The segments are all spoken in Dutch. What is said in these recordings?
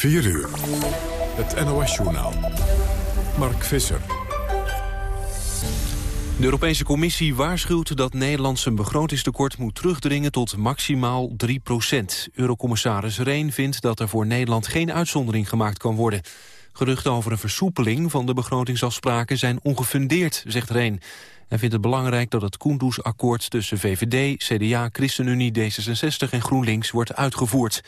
4 uur. Het NOS-journaal. Mark Visser. De Europese Commissie waarschuwt dat Nederland zijn begrotingstekort moet terugdringen tot maximaal 3 procent. Eurocommissaris Reen vindt dat er voor Nederland geen uitzondering gemaakt kan worden. Geruchten over een versoepeling van de begrotingsafspraken zijn ongefundeerd, zegt Reen. Hij vindt het belangrijk dat het Koendersakkoord tussen VVD, CDA, ChristenUnie, D66 en GroenLinks wordt uitgevoerd.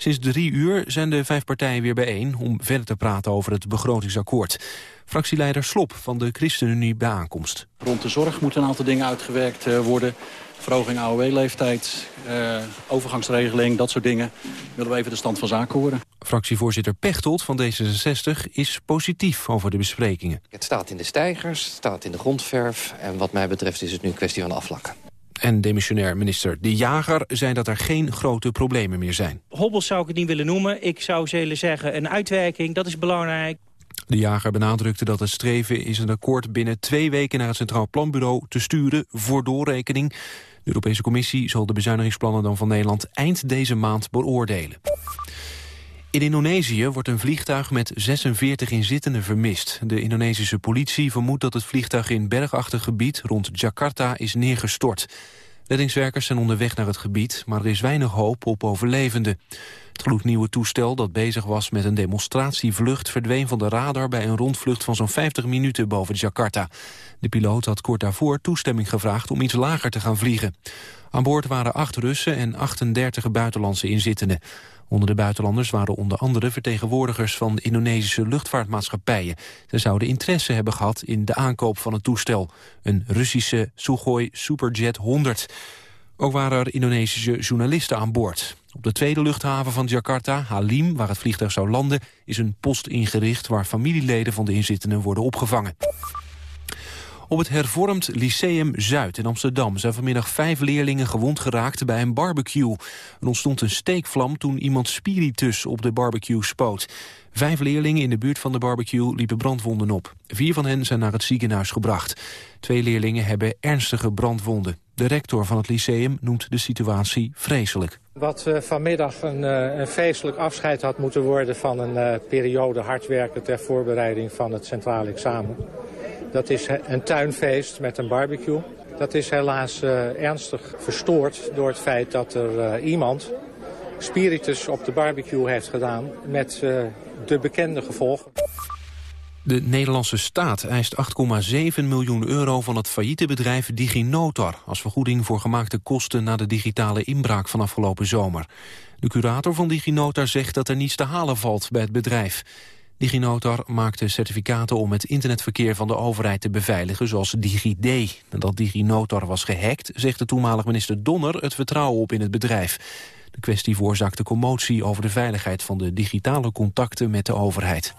Sinds drie uur zijn de vijf partijen weer bijeen om verder te praten over het begrotingsakkoord. Fractieleider Slop van de ChristenUnie bij aankomst. Rond de zorg moeten een aantal dingen uitgewerkt eh, worden. Verhoging AOW-leeftijd, eh, overgangsregeling, dat soort dingen. Willen we even de stand van zaken horen. Fractievoorzitter Pechtold van D66 is positief over de besprekingen. Het staat in de stijgers, het staat in de grondverf... en wat mij betreft is het nu een kwestie van afvlakken. En demissionair minister De Jager zei dat er geen grote problemen meer zijn. Hobbels zou ik het niet willen noemen. Ik zou willen zeggen een uitwerking, dat is belangrijk. De jager benadrukte dat het streven is een akkoord binnen twee weken naar het Centraal Planbureau te sturen voor doorrekening. De Europese Commissie zal de bezuinigingsplannen dan van Nederland eind deze maand beoordelen. In Indonesië wordt een vliegtuig met 46 inzittenden vermist. De Indonesische politie vermoedt dat het vliegtuig in bergachtig gebied rond Jakarta is neergestort. Reddingswerkers zijn onderweg naar het gebied, maar er is weinig hoop op overlevenden. Het gloednieuwe toestel dat bezig was met een demonstratievlucht... verdween van de radar bij een rondvlucht van zo'n 50 minuten boven Jakarta. De piloot had kort daarvoor toestemming gevraagd om iets lager te gaan vliegen. Aan boord waren acht Russen en 38 buitenlandse inzittenden. Onder de buitenlanders waren onder andere vertegenwoordigers van Indonesische luchtvaartmaatschappijen. Ze zouden interesse hebben gehad in de aankoop van het toestel. Een Russische Sukhoi Superjet 100. Ook waren er Indonesische journalisten aan boord. Op de tweede luchthaven van Jakarta, Halim, waar het vliegtuig zou landen... is een post ingericht waar familieleden van de inzittenden worden opgevangen. Op het hervormd Lyceum Zuid in Amsterdam zijn vanmiddag vijf leerlingen gewond geraakt bij een barbecue. Er ontstond een steekvlam toen iemand spiritus op de barbecue spoot. Vijf leerlingen in de buurt van de barbecue liepen brandwonden op. Vier van hen zijn naar het ziekenhuis gebracht. Twee leerlingen hebben ernstige brandwonden. De rector van het lyceum noemt de situatie vreselijk. Wat uh, vanmiddag een, uh, een, feestelijk afscheid had moeten worden van een uh, periode hard werken ter voorbereiding van het centrale examen. Dat is een tuinfeest met een barbecue. Dat is helaas ernstig verstoord door het feit dat er iemand spiritus op de barbecue heeft gedaan met de bekende gevolgen. De Nederlandse staat eist 8,7 miljoen euro van het failliete bedrijf DigiNotar... als vergoeding voor gemaakte kosten na de digitale inbraak van afgelopen zomer. De curator van DigiNotar zegt dat er niets te halen valt bij het bedrijf. DigiNotar maakte certificaten om het internetverkeer van de overheid te beveiligen, zoals DigiD. Nadat DigiNotar was gehackt, zegt de toenmalig minister Donner het vertrouwen op in het bedrijf. De kwestie veroorzaakte commotie over de veiligheid van de digitale contacten met de overheid.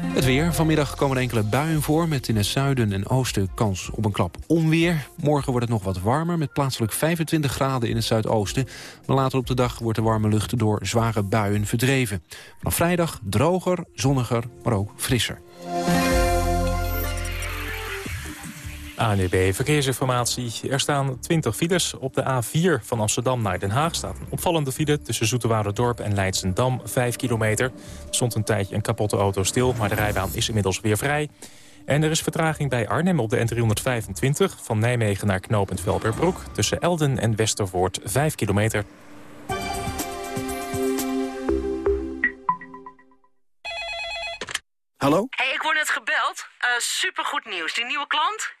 Het weer. Vanmiddag komen enkele buien voor... met in het zuiden en oosten kans op een klap onweer. Morgen wordt het nog wat warmer... met plaatselijk 25 graden in het zuidoosten. Maar later op de dag wordt de warme lucht door zware buien verdreven. Vanaf vrijdag droger, zonniger, maar ook frisser. ANUB e Verkeersinformatie. Er staan 20 files. Op de A4 van Amsterdam naar Den Haag staat een opvallende file... tussen Dorp en Leidsendam, 5 kilometer. Er stond een tijdje een kapotte auto stil, maar de rijbaan is inmiddels weer vrij. En er is vertraging bij Arnhem op de N325... van Nijmegen naar knooppunt Velperbroek... tussen Elden en Westervoort, 5 kilometer. Hallo? Hey, ik word net gebeld. Uh, supergoed nieuws. Die nieuwe klant?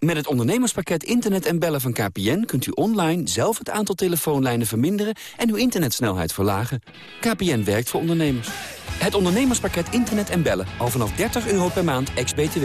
Met het ondernemerspakket Internet en Bellen van KPN... kunt u online zelf het aantal telefoonlijnen verminderen... en uw internetsnelheid verlagen. KPN werkt voor ondernemers. Het ondernemerspakket Internet en Bellen. Al vanaf 30 euro per maand, ex-BTW.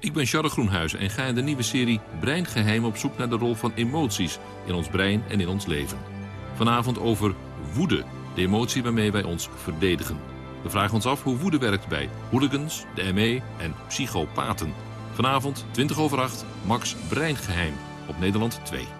Ik ben Charles Groenhuizen en ga in de nieuwe serie Breingeheim op zoek naar de rol van emoties in ons brein en in ons leven. Vanavond over woede, de emotie waarmee wij ons verdedigen. We vragen ons af hoe woede werkt bij hooligans, de ME en psychopaten. Vanavond, 20 over 8, Max Breingeheim op Nederland 2.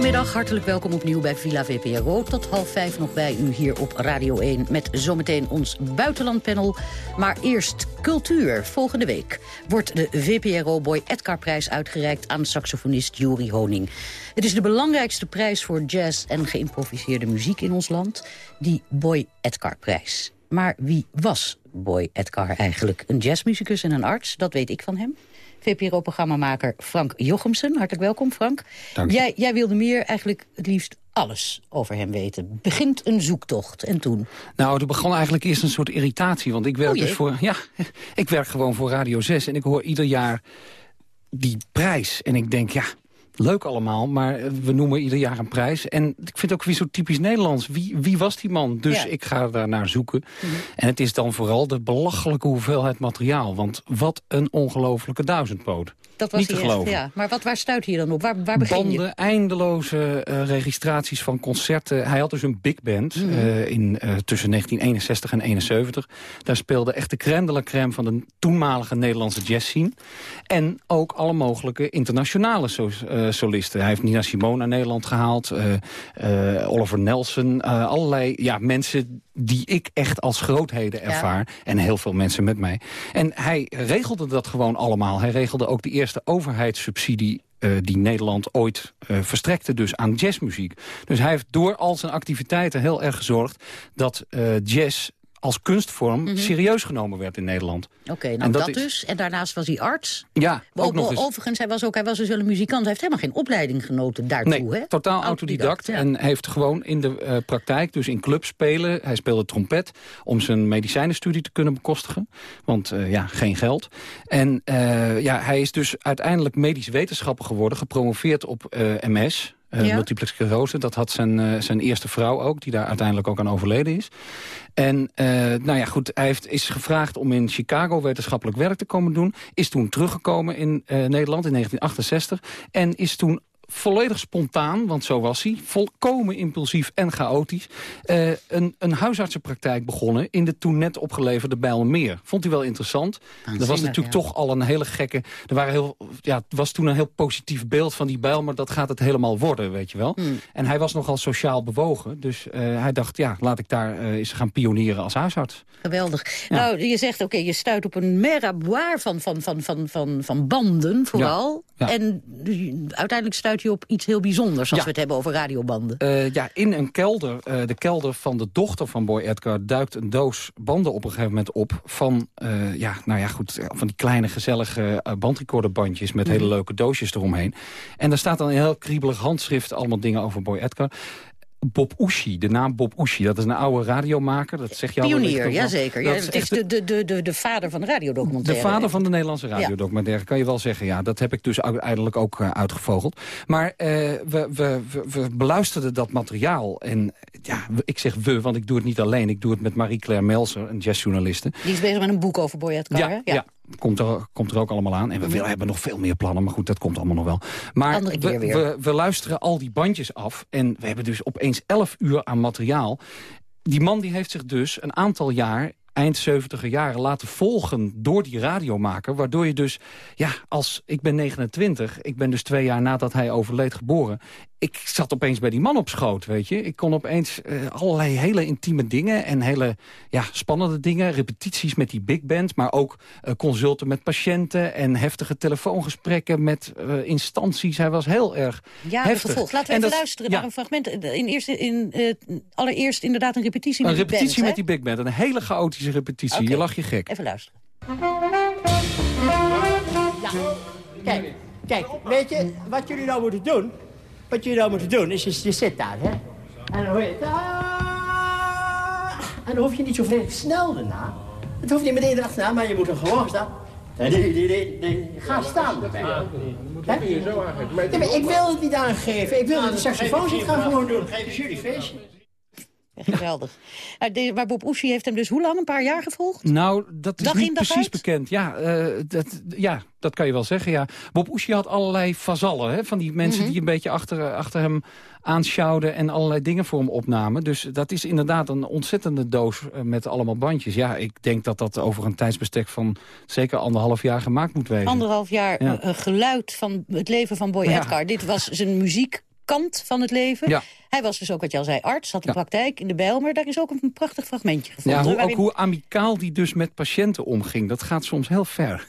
Goedemiddag, hartelijk welkom opnieuw bij Villa VPRO. Tot half vijf nog bij u hier op Radio 1 met zometeen ons buitenlandpanel. Maar eerst cultuur. Volgende week wordt de VPRO Boy Edgar-prijs uitgereikt aan saxofonist Juri Honing. Het is de belangrijkste prijs voor jazz en geïmproviseerde muziek in ons land. Die Boy Edgar-prijs. Maar wie was Boy Edgar eigenlijk? Een jazzmuzikus en een arts, dat weet ik van hem. VPRO-programmamaker Frank Jochemsen. Hartelijk welkom, Frank. Dank je. Jij, jij wilde meer, eigenlijk het liefst alles over hem weten. Begint een zoektocht. En toen? Nou, er begon eigenlijk eerst een soort irritatie. Want ik werk dus voor. Ja, ik werk gewoon voor Radio 6. En ik hoor ieder jaar die prijs. En ik denk, ja. Leuk allemaal, maar we noemen ieder jaar een prijs. En ik vind het ook weer zo typisch Nederlands. Wie, wie was die man? Dus Ja. Mhm. ik ga daar naar zoeken. En het is dan vooral de belachelijke hoeveelheid materiaal. Want wat een ongelofelijke duizendpoot. Dat was Niet te hij echt, geloven. ja. Maar wat, waar stuit hij dan op? Waar, waar begin je? Banden, eindeloze eh, registraties van concerten. Hij had dus een big band Mhm. eh, in, eh, tussen 1961 en 71. Daar speelde echt de crème de la crème van de toenmalige Nederlandse jazzscene. En ook alle mogelijke internationale so- eh, solisten. Hij heeft Nina Simone naar Nederland gehaald. eh, eh, Oliver Nelson. eh, allerlei ja, mensen die ik echt als grootheden ervaar. En heel veel mensen met mij. En hij regelde dat gewoon allemaal. Hij regelde ook de eerste overheidssubsidie eh, die Nederland ooit eh, verstrekte dus aan jazzmuziek. Dus hij heeft door al zijn activiteiten heel erg gezorgd... dat eh, jazz als kunstvorm serieus genomen werd in Nederland. Oké, nou En dat, dat is- dus. En daarnaast was hij arts. Ja, ook O- nog eens. Overigens, hij was, ook, hij was dus een muzikant. Hij heeft helemaal geen opleiding genoten daartoe. Nee, hè? totaal autodidact. ja. En heeft gewoon in de eh, praktijk, dus in clubs spelen. Hij speelde trompet om zijn medicijnenstudie te kunnen bekostigen. Want eh, ja, geen geld. En eh, ja, hij is dus uiteindelijk medisch wetenschapper geworden. Gepromoveerd op MS. eh, Ja. multiple sclerose. Dat had zijn, eh, zijn eerste vrouw ook, die daar uiteindelijk ook aan overleden is. En eh, nou ja, goed, hij heeft, is gevraagd om in Chicago wetenschappelijk werk te komen doen. Is toen teruggekomen in Nederland in 1968. En is toen volledig spontaan, want zo was hij... volkomen impulsief en chaotisch... eh, een, een huisartsenpraktijk begonnen in de toen net opgeleverde Bijlmermeer. Vond hij wel interessant. Er was natuurlijk ja. toch al een hele gekke... Er waren heel, ja, het was toen een heel positief beeld van die bijl... maar dat gaat het helemaal worden, weet je wel. Hmm. En hij was nogal sociaal bewogen. Dus eh, hij dacht, ja, laat ik daar eh, eens gaan pionieren als huisarts. Geweldig. Nou, je zegt, oké, je stuit op een merabouar van, van, van, van, van, van banden vooral. Ja. En uiteindelijk stuit je op iets heel bijzonders... als Ja. we het hebben over radiobanden. Eh, ja, in een kelder, eh, de kelder van de dochter van Boy Edgar... duikt een doos banden op een gegeven moment op... van, eh, ja, nou ja, goed, van die kleine gezellige bandrecorderbandjes... met hele leuke doosjes eromheen. En daar staat dan een heel kriebelig handschrift... allemaal dingen over Boy Edgar. Bob Oeshi, de naam Bob Oeshi, dat is een oude radiomaker. Dat zeg je al Pionier, jazeker. Ja, het is de- de, de, de, de, de vader van de de radiodocumentaire. vader van de Nederlandse radiodocumentaire, kan je wel zeggen. Ja, dat heb ik dus uiteindelijk ook uh, uitgevogeld. Maar uh, we, we, we, beluisterden dat materiaal. En ja, ik zeg we, want ik doe het niet alleen. Ik doe het met Marie-Claire Melser, een jazzjournaliste. Die is bezig met een boek over Boy Edgar, ja, hè? ja. Komt er, komt er ook allemaal aan. En we willen, hebben nog veel meer plannen, maar goed, dat komt allemaal nog wel. Maar we, we luisteren al die bandjes af en we hebben dus opeens 11 uur aan materiaal. Die man die heeft zich dus een aantal jaar eind 70 jaren laten volgen door die radiomaker. Waardoor je dus, ja, als ik ben 29, ik ben dus twee jaar nadat hij overleed geboren. Ik zat opeens bij die man op schoot, weet je. Ik kon opeens eh, allerlei hele intieme dingen en hele ja, spannende dingen. Repetities met die big band, maar ook eh, consulten met patiënten... en heftige telefoongesprekken met eh, instanties. Hij was heel erg Ja, heftig. gevolgd. Laten we En even dat- luisteren ja, naar een fragment. In eerste, in, eh, allereerst inderdaad een repetitie Een met die repetitie band, met die big band. Een hele chaotische repetitie. Je lag je gek. Even luisteren. Kijk, kijk, weet je wat jullie nou moeten doen? Wat jullie nou moeten doen is, je, je zit daar, hè? En dan hoor je... "Ah." En dan hoef je niet zo vreselijk snel daarna. Het hoeft niet meteen erachterna, maar je moet er gewoon staan. Ga staan erbij. Ja, ik wil het niet aangeven. Ik wil dat de saxofoon zit gaan gewoon doen. Geef eens jullie feestje. Geweldig. Nou, de- Maar Bob Oeschie heeft hem dus hoe lang? Een paar jaar gevolgd? Nou, dat is Dag niet precies uit? bekend. Ja, eh, dat, ja, dat kan je wel zeggen, ja. Bob Oeschie had allerlei vazallen, hè, van die mensen Mhm. die een beetje achter, achter hem aanschouwden... en allerlei dingen voor hem opnamen. Dus dat is inderdaad een ontzettende doos eh, met allemaal bandjes. Ja, ik denk dat dat over een tijdsbestek van zeker anderhalf jaar gemaakt moet wezen. Anderhalf jaar Ja. eh, geluid van het leven van Boy Ja. Edgar. Dit was zijn muziekkant van het leven. Ja. Hij was dus ook, wat je al zei, arts, had een praktijk in de Bijlmer. Daar is ook een prachtig fragmentje gevonden. Ja, hoe, ook hoe amicaal die dus met patiënten omging. Dat gaat soms heel ver.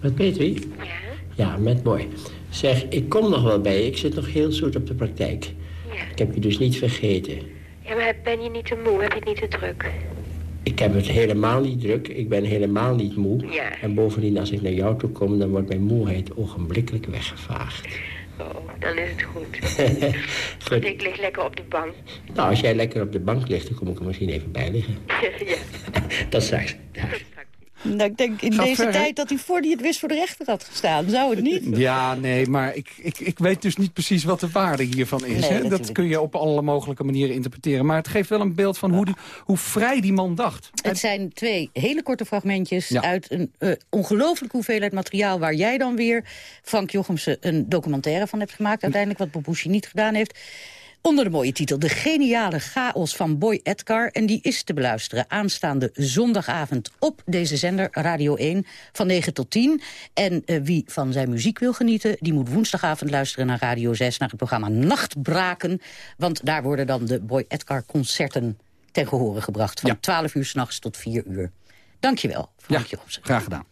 Met Petri? Ja? Ja, met mooi. Zeg, ik kom nog wel bij je. Ik zit nog heel zoet op de praktijk. Ik heb je dus niet vergeten. Ja, maar ben je niet te moe? Heb je het niet te druk? Ik heb het helemaal niet druk. Ik ben helemaal niet moe. Ja. En bovendien, als ik naar jou toe kom... dan wordt mijn moeheid ogenblikkelijk weggevaagd. Oh, dan is het goed. Goed. Want ik lig lekker op de bank. Nou, als jij lekker op de bank ligt... dan kom ik er misschien even bij liggen. ja. Dat straks. Nou, ik denk in Gaat deze ver, tijd dat hij voor hij het wist voor de rechter had gestaan. Zou het niet? Ja, nee, maar ik, ik, ik weet dus niet precies wat de waarde hiervan is. Nee, hè? Dat kun je op alle mogelijke manieren interpreteren. Maar het geeft wel een beeld van hoe, die, hoe vrij die man dacht. Het zijn twee hele korte fragmentjes Ja. uit een eh, ongelooflijke hoeveelheid materiaal... waar jij dan weer, Frank Jochemsen, een documentaire van hebt gemaakt. Uiteindelijk, wat Bobushi niet gedaan heeft. Onder de mooie titel De geniale chaos van Boy Edgar. En die is te beluisteren aanstaande zondagavond op deze zender Radio 1 van 9 tot 10. En eh, wie van zijn muziek wil genieten, die moet woensdagavond luisteren naar Radio 6... naar het programma Nachtbraken. Want daar worden dan de Boy Edgar concerten ten gehore gebracht. Van 12 uur s'nachts tot 4 uur. Dankjewel, Frank Jochemsen. Graag gedaan.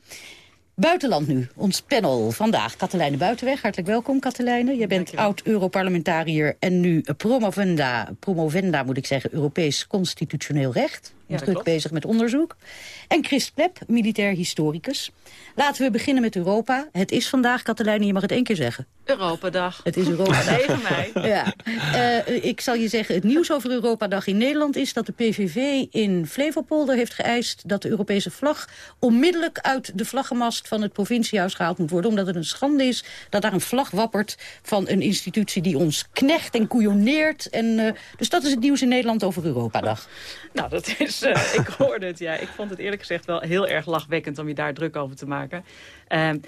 Buitenland nu, ons panel vandaag. Katelijne Buitenweg, hartelijk welkom Katelijne. Je bent oud-Europarlementariër en nu promovenda, promovenda moet ik zeggen, Europees constitutioneel recht. Ja, druk klopt. bezig met onderzoek. En Chris Plep, militair historicus. Laten we beginnen met Europa. Het is vandaag, Katelijne, je mag het één keer zeggen. Europadag. Het is Europadag. 9 mei. Ja. Eh, ik zal je zeggen, het nieuws over Europadag in Nederland is dat de PVV in Flevopolder heeft geëist dat de Europese vlag onmiddellijk uit de vlaggenmast van het provinciehuis gehaald moet worden. Omdat het een schande is dat daar een vlag wappert van een institutie die ons knecht en koeioneert. En, eh, dus dat is het nieuws in Nederland over Europadag. Nou, dat is, eh, ik hoorde het, ja. Ik vond het eerlijk gezegd wel heel erg lachwekkend om je daar druk over te maken. Ehm,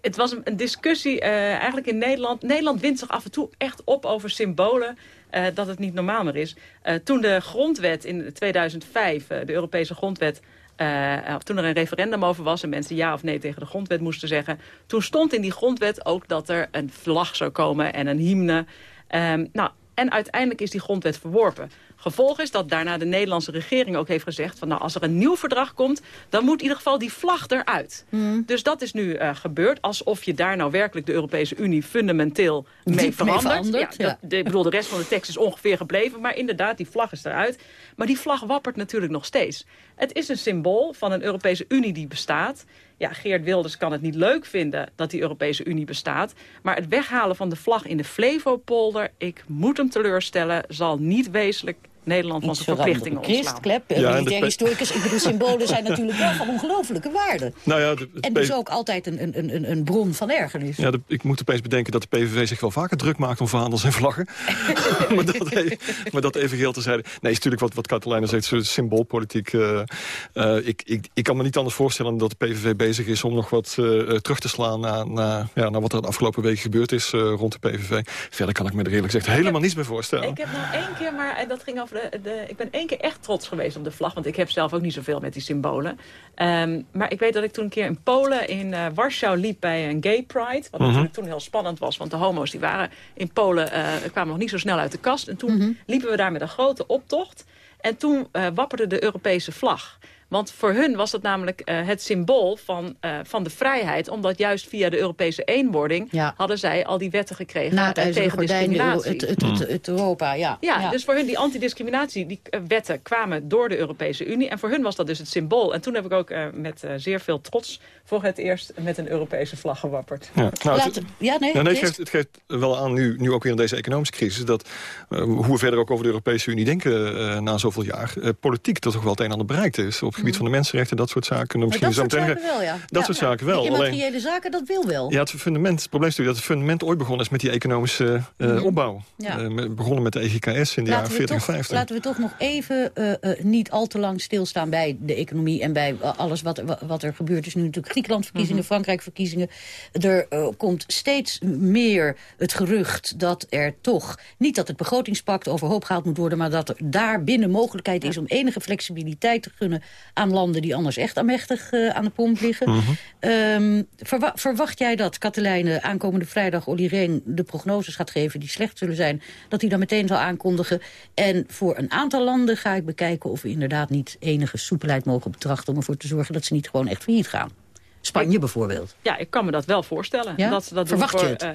het was een, discussie eh, eigenlijk in Nederland. Nederland wint zich af en toe echt op over symbolen. eh, dat het niet normaal meer is. Toen de grondwet in 2005, eh, de Europese grondwet... toen er een referendum over was en mensen ja of nee tegen de grondwet moesten zeggen... toen stond in die grondwet ook dat er een vlag zou komen en een hymne. Ehm, nou, en uiteindelijk is die grondwet verworpen. Gevolg is dat daarna de Nederlandse regering ook heeft gezegd... van nou, als er een nieuw verdrag komt, dan moet in ieder geval die vlag eruit. Dus dat is nu eh, gebeurd, alsof je daar nou werkelijk de Europese Unie fundamenteel mee Diep mee verandert. verandert, ja, ja. dat- de, ik bedoel, de rest van de tekst is ongeveer gebleven, maar inderdaad, die vlag is eruit. Maar die vlag wappert natuurlijk nog steeds. Het is een symbool van een Europese Unie die bestaat. Ja, Geert Wilders kan het niet leuk vinden dat die Europese Unie bestaat. Maar het weghalen van de vlag in de Flevopolder, ik moet hem teleurstellen, zal niet wezenlijk Nederland van zijn verplichtingen ontslaan. Christ, Klep, Ja, en de militair historicus. Ik bedoel, symbolen zijn natuurlijk wel van ongelooflijke waarde. Nou ja, de, de En dus ook altijd een, een, een, een bron van ergernis. Ja, de- ik moet opeens bedenken dat de PVV zich wel vaker druk maakt om vaandels en vlaggen. maar, dat even, maar dat even geheel terzijde. Nee, is natuurlijk wat, wat Katelijne zegt, soort symboolpolitiek. eh, eh, ik, ik, ik kan me niet anders voorstellen dat de PVV bezig is om nog wat eh, eh, terug te slaan naar, naar, ja, naar wat er de afgelopen weken gebeurd is eh, rond de PVV. Verder kan ik me er eerlijk gezegd helemaal niets bij voorstellen. Ik heb nog één keer, maar en dat ging over de, de. Ik ben één keer echt trots geweest op de vlag. Want ik heb zelf ook niet zoveel met die symbolen. Ehm, maar ik weet dat ik toen een keer in Polen, in eh, Warschau, liep bij een gay pride. Wat Mhm. natuurlijk toen heel spannend was. Want de homo's die waren in Polen, eh, kwamen nog niet zo snel uit de kast. En toen liepen we daar met een grote optocht. En toen eh, wapperde de Europese vlag. Want voor hun was dat namelijk eh, het symbool van, eh, van de vrijheid. Omdat juist via de Europese eenwording hadden zij al die wetten gekregen Na het ijzeren tegen gordijn, discriminatie. het, het, het, het Europa, ja. Ja, dus voor hun die antidiscriminatie, die eh, wetten kwamen door de Europese Unie. En voor hun was dat dus het symbool. En toen heb ik ook eh, met eh, zeer veel trots voor het eerst met een Europese vlag gewapperd. Ja, nou, ja, nee, het, geeft, het geeft wel aan, nu, nu ook weer in deze economische crisis... dat hoe we verder ook over de Europese Unie denken eh, na zoveel jaar... eh, politiek toch toch wel het een en ander bereikt is. Op gebied van de mensenrechten, dat soort zaken. Maar misschien dat zo soort zaken wel, ja. Dat Ja, soort ja. zaken wel. Immateriële zaken, dat wil wel. ja, het, fundament, het probleem is natuurlijk dat het fundament ooit begonnen is... met die economische eh, Mhm. opbouw. Met- begonnen met de EGKS in de jaren we 40 en toch, 50. laten we toch nog even eh, niet al te lang stilstaan bij de economie... en bij alles wat, wa- wat er gebeurt. is nu natuurlijk Griekenland-verkiezingen, Frankrijk-verkiezingen. Er eh, komt steeds meer het gerucht dat er toch... niet dat het begrotingspact overhoop gehaald moet worden... maar dat er daar binnen mogelijkheid is om enige flexibiliteit te gunnen... aan landen die anders echt aanmächtig eh, aan de pomp liggen. Mhm. Ehm, verwa- verwacht jij dat, Katelijne, aankomende vrijdag Olly Reen de prognoses gaat geven die slecht zullen zijn, dat hij dan meteen zal aankondigen? En voor een aantal landen ga ik bekijken of we inderdaad niet enige soepelheid mogen betrachten om ervoor te zorgen dat ze niet gewoon echt failliet gaan. Spanje bijvoorbeeld. Ja, ik kan me dat wel voorstellen. Ja? Dat ze dat Verwacht voor, je het? eh,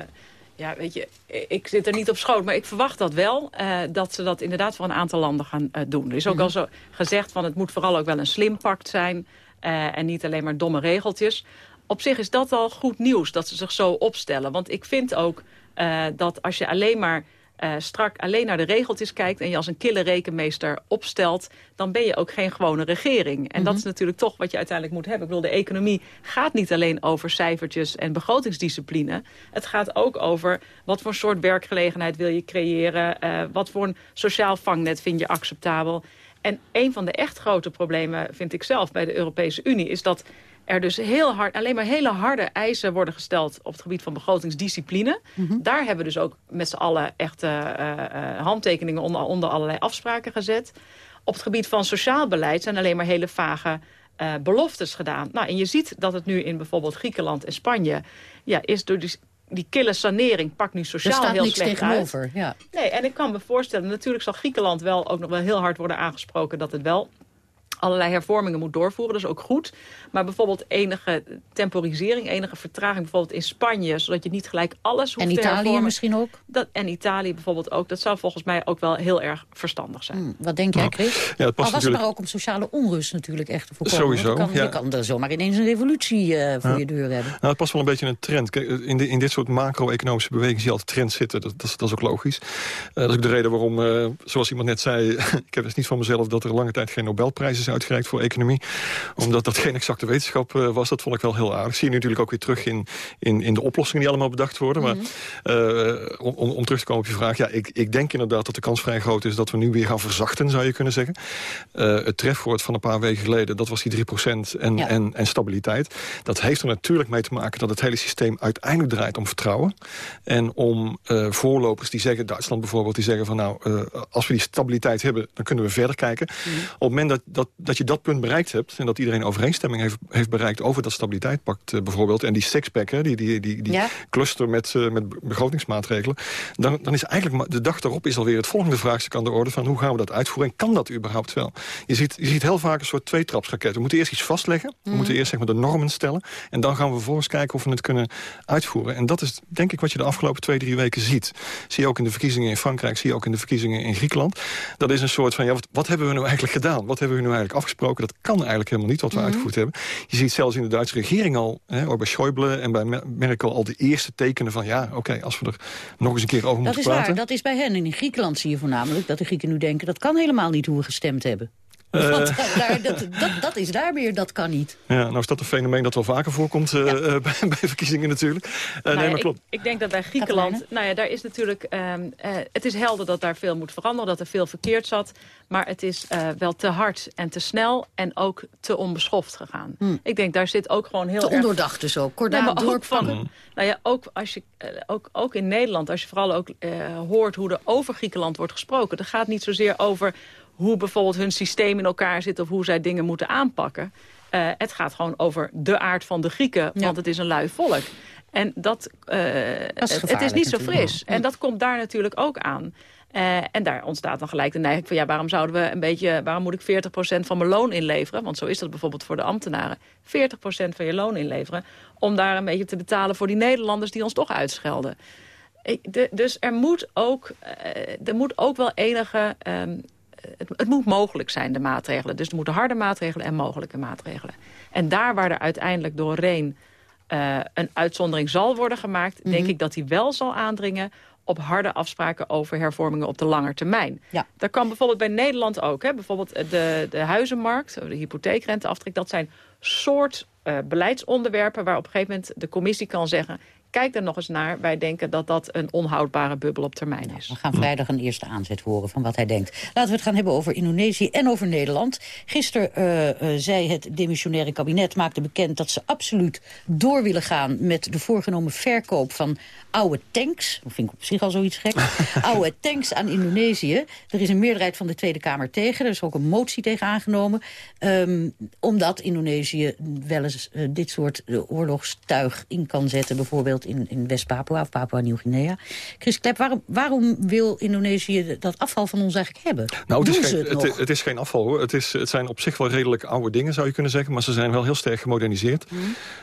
ja, weet je, ik zit er niet op schoot, maar ik verwacht dat wel. eh, dat ze dat inderdaad voor een aantal landen gaan eh, doen. Er is ook Mhm. al zo gezegd van het moet vooral ook wel een slim pact zijn. eh, en niet alleen maar domme regeltjes. Op zich is dat al goed nieuws, dat ze zich zo opstellen. Want ik vind ook dat als je alleen maar eh, strak alleen naar de regeltjes kijkt... en je als een kille rekenmeester opstelt... dan ben je ook geen gewone regering. En dat Mhm. is natuurlijk toch wat je uiteindelijk moet hebben. Ik bedoel, de economie gaat niet alleen over cijfertjes en begrotingsdiscipline. Het gaat ook over wat voor soort werkgelegenheid wil je creëren... eh, wat voor een sociaal vangnet vind je acceptabel... En een van de echt grote problemen, vind ik zelf, bij de Europese Unie... is dat er dus heel hard, alleen maar hele harde eisen worden gesteld... op het gebied van begrotingsdiscipline. Daar hebben we dus ook met z'n allen echte eh, eh, handtekeningen onder, onder allerlei afspraken gezet. Op het gebied van sociaal beleid zijn alleen maar hele vage eh, beloftes gedaan. Nou, en je ziet dat het nu in bijvoorbeeld Griekenland en Spanje... Ja, is door die, die kille sanering pakt nu Er sociaal staat heel niks slecht uit. tegenover. Ja. Nee, en ik kan me voorstellen, natuurlijk zal Griekenland wel ook nog wel heel hard worden aangesproken dat het wel allerlei hervormingen moet doorvoeren. Dat is ook goed. Maar bijvoorbeeld enige temporisering, enige vertraging bijvoorbeeld in Spanje, zodat je niet gelijk alles hoeft En te Italië hervormen. misschien ook? Dat, en Italië bijvoorbeeld ook. Dat zou volgens mij ook wel heel erg verstandig zijn. Hm, Wat denk jij, Chris? Ja, het past Al was het natuurlijk- maar ook om sociale onrust natuurlijk echt te voorkomen. Sowieso, Want je kan, ja. je kan er zomaar ineens een revolutie eh, voor Ja. je deur hebben. Nou, het past wel een beetje in een trend. Kijk, in, de, in dit soort macro-economische bewegingen zie je altijd trends zitten. Dat, dat, is, dat is ook logisch. Eh, dat is ook de reden waarom, eh, zoals iemand net zei... ik heb dus niet van mezelf dat er lange tijd geen Nobelprijs is uitgereikt voor economie. Omdat dat geen exacte wetenschap eh, was. Dat vond ik wel heel aardig. Zie je natuurlijk ook weer terug in, in, in de oplossingen die allemaal bedacht worden. Maar eh, om, om, terug te komen op je vraag. Ja, ik, ik denk inderdaad dat de kans vrij groot is dat we nu weer gaan verzachten, zou je kunnen zeggen. Eh, het trefwoord van een paar weken geleden, dat was die 3% en, Ja. en, en stabiliteit. Dat heeft er natuurlijk mee te maken dat het hele systeem uiteindelijk draait om vertrouwen. En om eh, voorlopers die zeggen, Duitsland bijvoorbeeld, die zeggen van nou, als we die stabiliteit hebben, dan kunnen we verder kijken. Op het moment dat, dat, dat je dat punt bereikt hebt en dat iedereen overeenstemming heeft, heeft bereikt over dat stabiliteitpact eh, bijvoorbeeld en die sixpack, hè, die, die, die, die Ja. cluster met, eh, met begrotingsmaatregelen, dan, dan is eigenlijk de dag daarop is alweer het volgende vraagstuk aan de orde van hoe gaan we dat uitvoeren en kan dat überhaupt wel? Je ziet, je ziet heel vaak een soort tweetrapsraket. We moeten eerst iets vastleggen, we Mhm. moeten eerst zeg maar, de normen stellen en dan gaan we vervolgens kijken of we het kunnen uitvoeren. En dat is denk ik wat je de afgelopen twee, drie weken ziet. Zie je ook in de verkiezingen in Frankrijk, zie je ook in de verkiezingen in Griekenland. Dat is een soort van, ja, wat, wat hebben we nu eigenlijk gedaan? Wat hebben we nu eigenlijk eigenlijk afgesproken. Dat kan eigenlijk helemaal niet wat we Mhm. uitgevoerd hebben. Je ziet zelfs in de Duitse regering al, hè, ook bij Schäuble en bij Merkel... al de eerste tekenen van ja, oké, als we er nog eens een keer over Dat moeten is praten... waar, dat is bij hen. En in Griekenland zie je voornamelijk dat de Grieken nu denken... dat kan helemaal niet hoe we gestemd hebben. Eh. Daar, dat, dat, dat is daar weer, dat kan niet. Ja, nou is dat een fenomeen dat wel vaker voorkomt eh, eh, bij, bij verkiezingen natuurlijk. Eh, Nou nee, ja, maar klopt. Ik, ik denk dat bij Griekenland, nou ja, daar is natuurlijk, ehm, eh, het is helder dat daar veel moet veranderen, dat er veel verkeerd zat. Maar het is eh, wel te hard en te snel en ook te onbeschoft gegaan. Ik denk, daar zit ook gewoon heel Te erg... ondoordacht dus ook. Nee, Kordaan maar ook, van, nou ja, ook, als je, ook, ook in Nederland, als je vooral ook eh, hoort hoe er over Griekenland wordt gesproken. Het gaat niet zozeer over hoe bijvoorbeeld hun systeem in elkaar zit... of hoe zij dingen moeten aanpakken. Eh, het gaat gewoon over de aard van de Grieken, want het is een lui volk. En dat, eh, het is niet zo fris. En dat komt daar natuurlijk ook aan. Eh, en daar ontstaat dan gelijk de neiging van... ja, waarom zouden we een beetje... waarom moet ik 40% van mijn loon inleveren? Want zo is dat bijvoorbeeld voor de ambtenaren. 40% van je loon inleveren... om daar een beetje te betalen voor die Nederlanders... die ons toch uitschelden. De, dus er moet, ook, er moet ook wel enige... ehm, het, het moet mogelijk zijn, de maatregelen. Dus er moeten harde maatregelen en mogelijke maatregelen. En daar waar er uiteindelijk door Reen eh, een uitzondering zal worden gemaakt... denk Mhm. ik dat hij wel zal aandringen op harde afspraken over hervormingen op de lange termijn. Ja. Dat kan bijvoorbeeld bij Nederland ook. Hè? Bijvoorbeeld de, de huizenmarkt, de hypotheekrenteaftrek... dat zijn soort eh, beleidsonderwerpen waar op een gegeven moment de commissie kan zeggen... kijk er nog eens naar, wij denken dat dat een onhoudbare bubbel op termijn is. We gaan vrijdag een eerste aanzet horen van wat hij denkt. Laten we het gaan hebben over Indonesië en over Nederland. Gisteren eh, eh, zei het demissionaire kabinet, maakte bekend... dat ze absoluut door willen gaan met de voorgenomen verkoop van oude tanks. Dat vind ik op zich al zoiets gek. oude tanks aan Indonesië. Er is een meerderheid van de Tweede Kamer tegen. Er is ook een motie tegen aangenomen. Ehm, omdat Indonesië wel eens eh, dit soort oorlogstuig in kan zetten. Bijvoorbeeld in, in West-Papua of Papua-Nieuw-Guinea. Chris Klep, waarom, waarom wil Indonesië dat afval van ons eigenlijk hebben? Nou, het is, ze geen, het het, nog? het is geen afval hoor. Het, is, het zijn op zich wel redelijk oude dingen zou je kunnen zeggen. Maar ze zijn wel heel sterk gemoderniseerd. Mhm.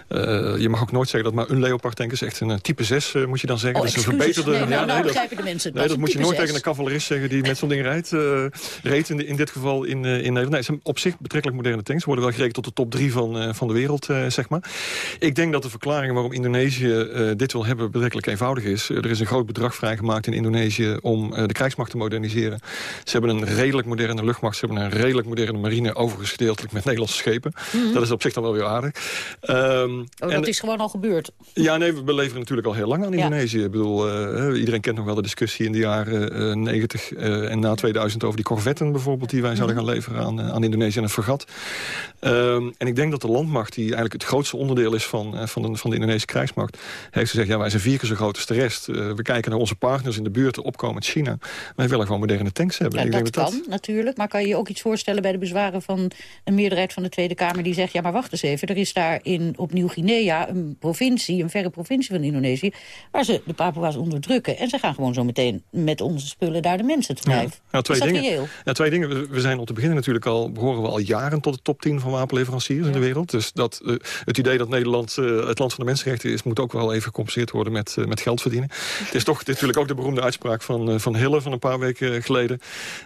Eh, je mag ook nooit zeggen dat maar een Leopard tank is. Echt een eh, type 6 eh, moet je dan zeggen. Oh, dat is een verbeterde... Nee, nou, nou dat, begrijpen de mensen nee, dat moet je nooit 6. tegen een cavalerist zeggen die met zo'n ding rijdt. eh reed in, in dit geval in, in Nederland. Nee, het zijn op zich betrekkelijk moderne tanks. Worden wel gerekend tot de top 3 van, van de wereld, zeg maar. Ik denk dat de verklaring waarom Indonesië dit wil hebben betrekkelijk eenvoudig is. Eh, er is een groot bedrag vrijgemaakt in Indonesië om eh, de krijgsmacht te moderniseren. Ze hebben een redelijk moderne luchtmacht. Ze hebben een redelijk moderne marine, overigens gedeeltelijk met Nederlandse schepen. Mhm. Dat is op zich dan wel weer aardig. Ehm, Oh, en- dat is gewoon al gebeurd. ja, nee, we beleveren natuurlijk al heel lang aan Ja. Indonesië. Ik bedoel, eh, iedereen kent nog wel de discussie in de jaren eh, 90 eh, en na 2000 over die corvetten bijvoorbeeld... die wij zouden gaan leveren aan, eh, aan Indonesië en het vergat. Ehm, en ik denk dat de landmacht, die eigenlijk het grootste onderdeel is van, eh, van, de, van de Indonesische krijgsmacht... heeft gezegd, ja, wij zijn vier keer zo groot als de rest. Eh, we kijken naar onze partners in de buurt, opkomend China. Wij willen gewoon moderne tanks hebben. Ja, ik dat denk kan natuurlijk, maar kan je je ook iets voorstellen bij de bezwaren van een meerderheid van de Tweede Kamer die zegt, ja maar wacht eens even, er is daar in, op Nieuw-Guinea een provincie, een verre provincie van Indonesië, waar ze de Papua's onderdrukken. En ze gaan gewoon zo meteen met onze spullen daar de mensen te drijven. Ja, twee is dat dingen. reëel? Ja, twee dingen. We- zijn om te beginnen natuurlijk al, behoren we al jaren tot de top 10 van wapenleveranciers in de wereld. Dus dat, eh, het idee dat Nederland eh, het land van de mensenrechten is, moet ook wel even gecompenseerd worden met, eh, met geld verdienen. Het is toch natuurlijk ook de beroemde uitspraak van, eh, van Hille van een paar weken geleden.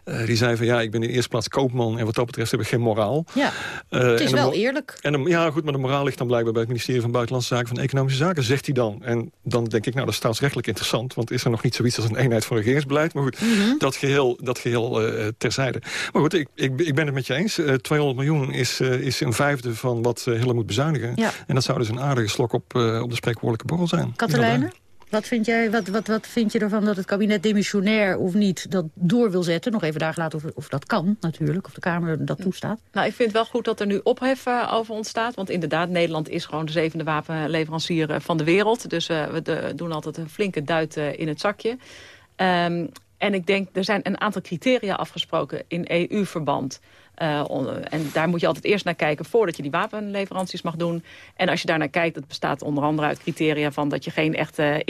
Eh, die zei van ja, ik ben in de eerste plaats koopman en wat dat betreft heb ik geen moraal. Ja, het is wel eerlijk. En de, ja, goed, maar de moraal ligt dan blijkbaar bij het ministerie van Buitenlandse Zaken van Economische Zaken, zegt hij dan. En dan denk ik, nou, dat is staatsrechtelijk interessant, want is er nog niet zoiets als een eenheid van regeringsbeleid. Maar goed, dat geheel, dat geheel eh, terzijde. Maar goed, ik, ik, ik ben het met je eens. Eh, 200 miljoen is, is een vijfde van wat Hille moet bezuinigen. Ja. En dat zou dus een aardige slok op, op de spreekwoordelijke borrel zijn. Katelijne? Wat vind, jij, wat, wat, wat vind je ervan dat het kabinet demissionair of niet dat door wil zetten? Nog even daar laten of, of dat kan natuurlijk, of de Kamer dat toestaat. Nou, ik vind het wel goed dat er nu ophef uh, over ontstaat. Want inderdaad, Nederland is gewoon de zevende wapenleverancier uh, van de wereld. Dus uh, we de, doen altijd een flinke duit in het zakje. Um, en ik denk, er zijn een aantal criteria afgesproken in EU-verband. Uh, en daar moet je altijd eerst naar kijken voordat je die wapenleveranties mag doen. En als je daar naar kijkt, dat bestaat onder andere uit criteria van dat je geen echte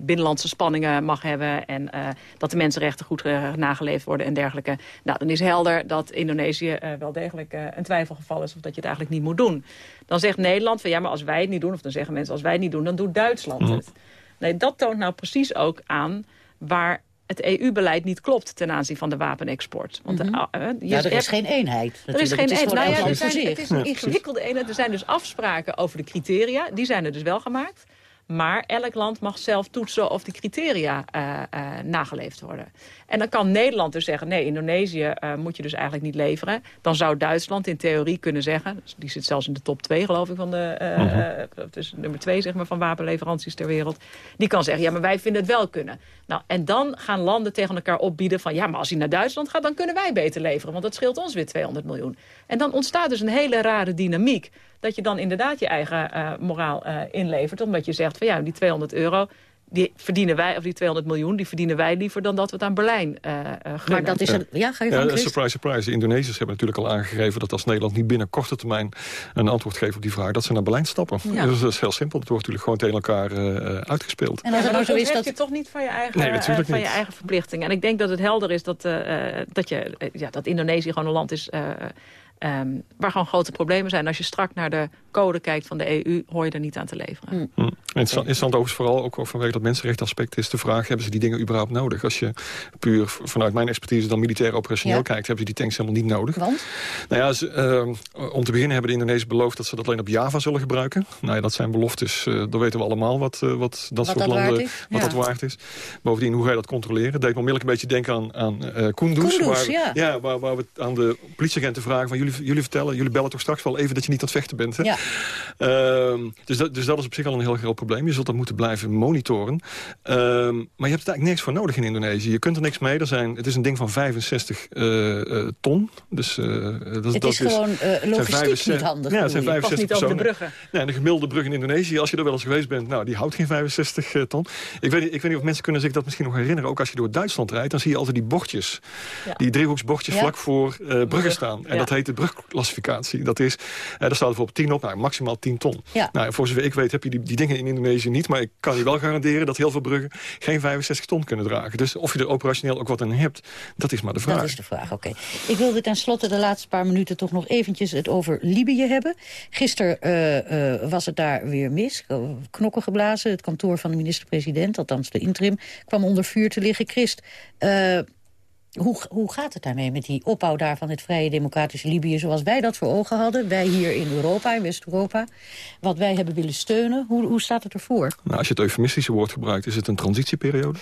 binnenlandse spanningen mag hebben. En uh, dat de mensenrechten goed nageleefd worden en dergelijke. Nou, dan is helder dat Indonesië wel degelijk een twijfelgeval is of dat je het eigenlijk niet moet doen. Dan zegt Nederland van ja, maar als wij het niet doen, of dan zeggen mensen als wij het niet doen, dan doet Duitsland het. Nee, dat toont nou precies ook aan waar het EU-beleid niet klopt ten aanzien van de wapenexport. Want Mhm. uh, je Ja, er is hebt- geen eenheid. Er is geen eenheid. Nou ja, er zijn, het is een ingewikkelde eenheid. Er zijn dus afspraken over de criteria. Die zijn er dus wel gemaakt. Maar elk land mag zelf toetsen of die criteria eh, nageleefd worden. En dan kan Nederland dus zeggen... nee, Indonesië eh, moet je dus eigenlijk niet leveren. Dan zou Duitsland in theorie kunnen zeggen... die zit zelfs in de top 2 geloof ik van de... dus nummer 2 zeg maar, van wapenleveranties ter wereld. Die kan zeggen, ja, maar wij vinden het wel kunnen. Nou, en dan gaan landen tegen elkaar opbieden van... ja, maar als hij naar Duitsland gaat, dan kunnen wij beter leveren. Want dat scheelt ons weer 200 miljoen. En dan ontstaat dus een hele rare dynamiek dat je dan inderdaad je eigen eh, moraal eh, inlevert. Omdat je zegt van ja, die 200 euro, die verdienen wij, of die 200 miljoen, die verdienen wij liever dan dat we het aan Berlijn eh eh, gunnen. Maar dat is een... Ja, ga je Ja, surprise, surprise. De Indonesiërs hebben natuurlijk al aangegeven... dat als Nederland niet binnen korte termijn een antwoord geeft op die vraag... dat ze naar Berlijn stappen. Ja. Dus dat is heel simpel. Dat wordt natuurlijk gewoon tegen elkaar eh, uitgespeeld. En als het nou zo is dat... je toch niet van je eigen, Nee, natuurlijk van niet. je eigen verplichtingen. En ik denk dat het helder is dat, eh, eh, dat, je, ja, dat Indonesië gewoon een land is... eh, ehm, waar gewoon grote problemen zijn. Als je strak naar de code kijkt van de EU, hoor je er niet aan te leveren. Hm. Interessant, interessant overigens vooral ook vanwege dat mensenrechtenaspect is de vraag... hebben ze die dingen überhaupt nodig? Als je puur vanuit mijn expertise dan militair operationeel Ja. kijkt... hebben ze die tanks helemaal niet nodig. Want? Nou ja, ze, eh, om te beginnen hebben de Indonesiërs beloofd... dat ze dat alleen op Java zullen gebruiken. Nou ja, dat zijn beloftes. eh dan weten we allemaal wat, eh, wat dat soort dat landen... waard is. Wat Ja. dat waard is. Bovendien, hoe ga je dat controleren? Dat deed me onmiddellijk een beetje denken aan, aan eh Kunduz. Kunduz, waar, we- ja. waar, waar we aan de politieagenten vragen... Van, jullie, jullie vertellen, jullie bellen toch straks wel even... dat je niet aan het vechten bent. Hè? Ja. Ehm, dus, dat, dus dat is op zich al een heel groot probleem. Je zult dat moeten blijven monitoren. Ehm, maar je hebt er eigenlijk niks voor nodig in Indonesië. Je kunt er niks mee. Er zijn, het is een ding van 65 eh, eh, ton. Dus, eh, dat, Het dat is gewoon eh, zijn logistiek 65 niet handig. Ja, het zijn bedoel je. 65 niet over de personen. bruggen. Ja, en de gemiddelde brug in Indonesië, als je er wel eens geweest bent... nou, die houdt geen 65 eh, ton. Ik weet, niet, ik weet niet of mensen kunnen zich dat misschien nog herinneren. Ook als je door Duitsland rijdt, dan zie je altijd die. Ja. Die driehoeksbordjes Ja. vlak voor eh, bruggen staan. En ja. dat heet de brugclassificatie. Dat is, eh, daar staat bijvoorbeeld 10 op, nou, maximaal 10 ton. Ja. Nou, voor zover ik weet heb je die, die dingen in Indonesië niet. Maar ik kan je wel garanderen dat heel veel bruggen geen 65 ton kunnen dragen. Dus of je er operationeel ook wat aan hebt, dat is maar de vraag. Dat is de vraag, oké. Ik wilde tenslotte de laatste paar minuten toch nog eventjes het over Libië hebben. Gisteren eh, eh, was het daar weer mis. Knokken geblazen. Het kantoor van de minister-president, althans de interim, kwam onder vuur te liggen. Christ, hoe, hoe gaat het daarmee met die opbouw daar van het vrije democratische Libië... zoals wij dat voor ogen hadden, wij hier in Europa, in West-Europa... wat wij hebben willen steunen? Hoe, hoe staat het ervoor? Nou, als je het eufemistische woord gebruikt, is het een transitieperiode.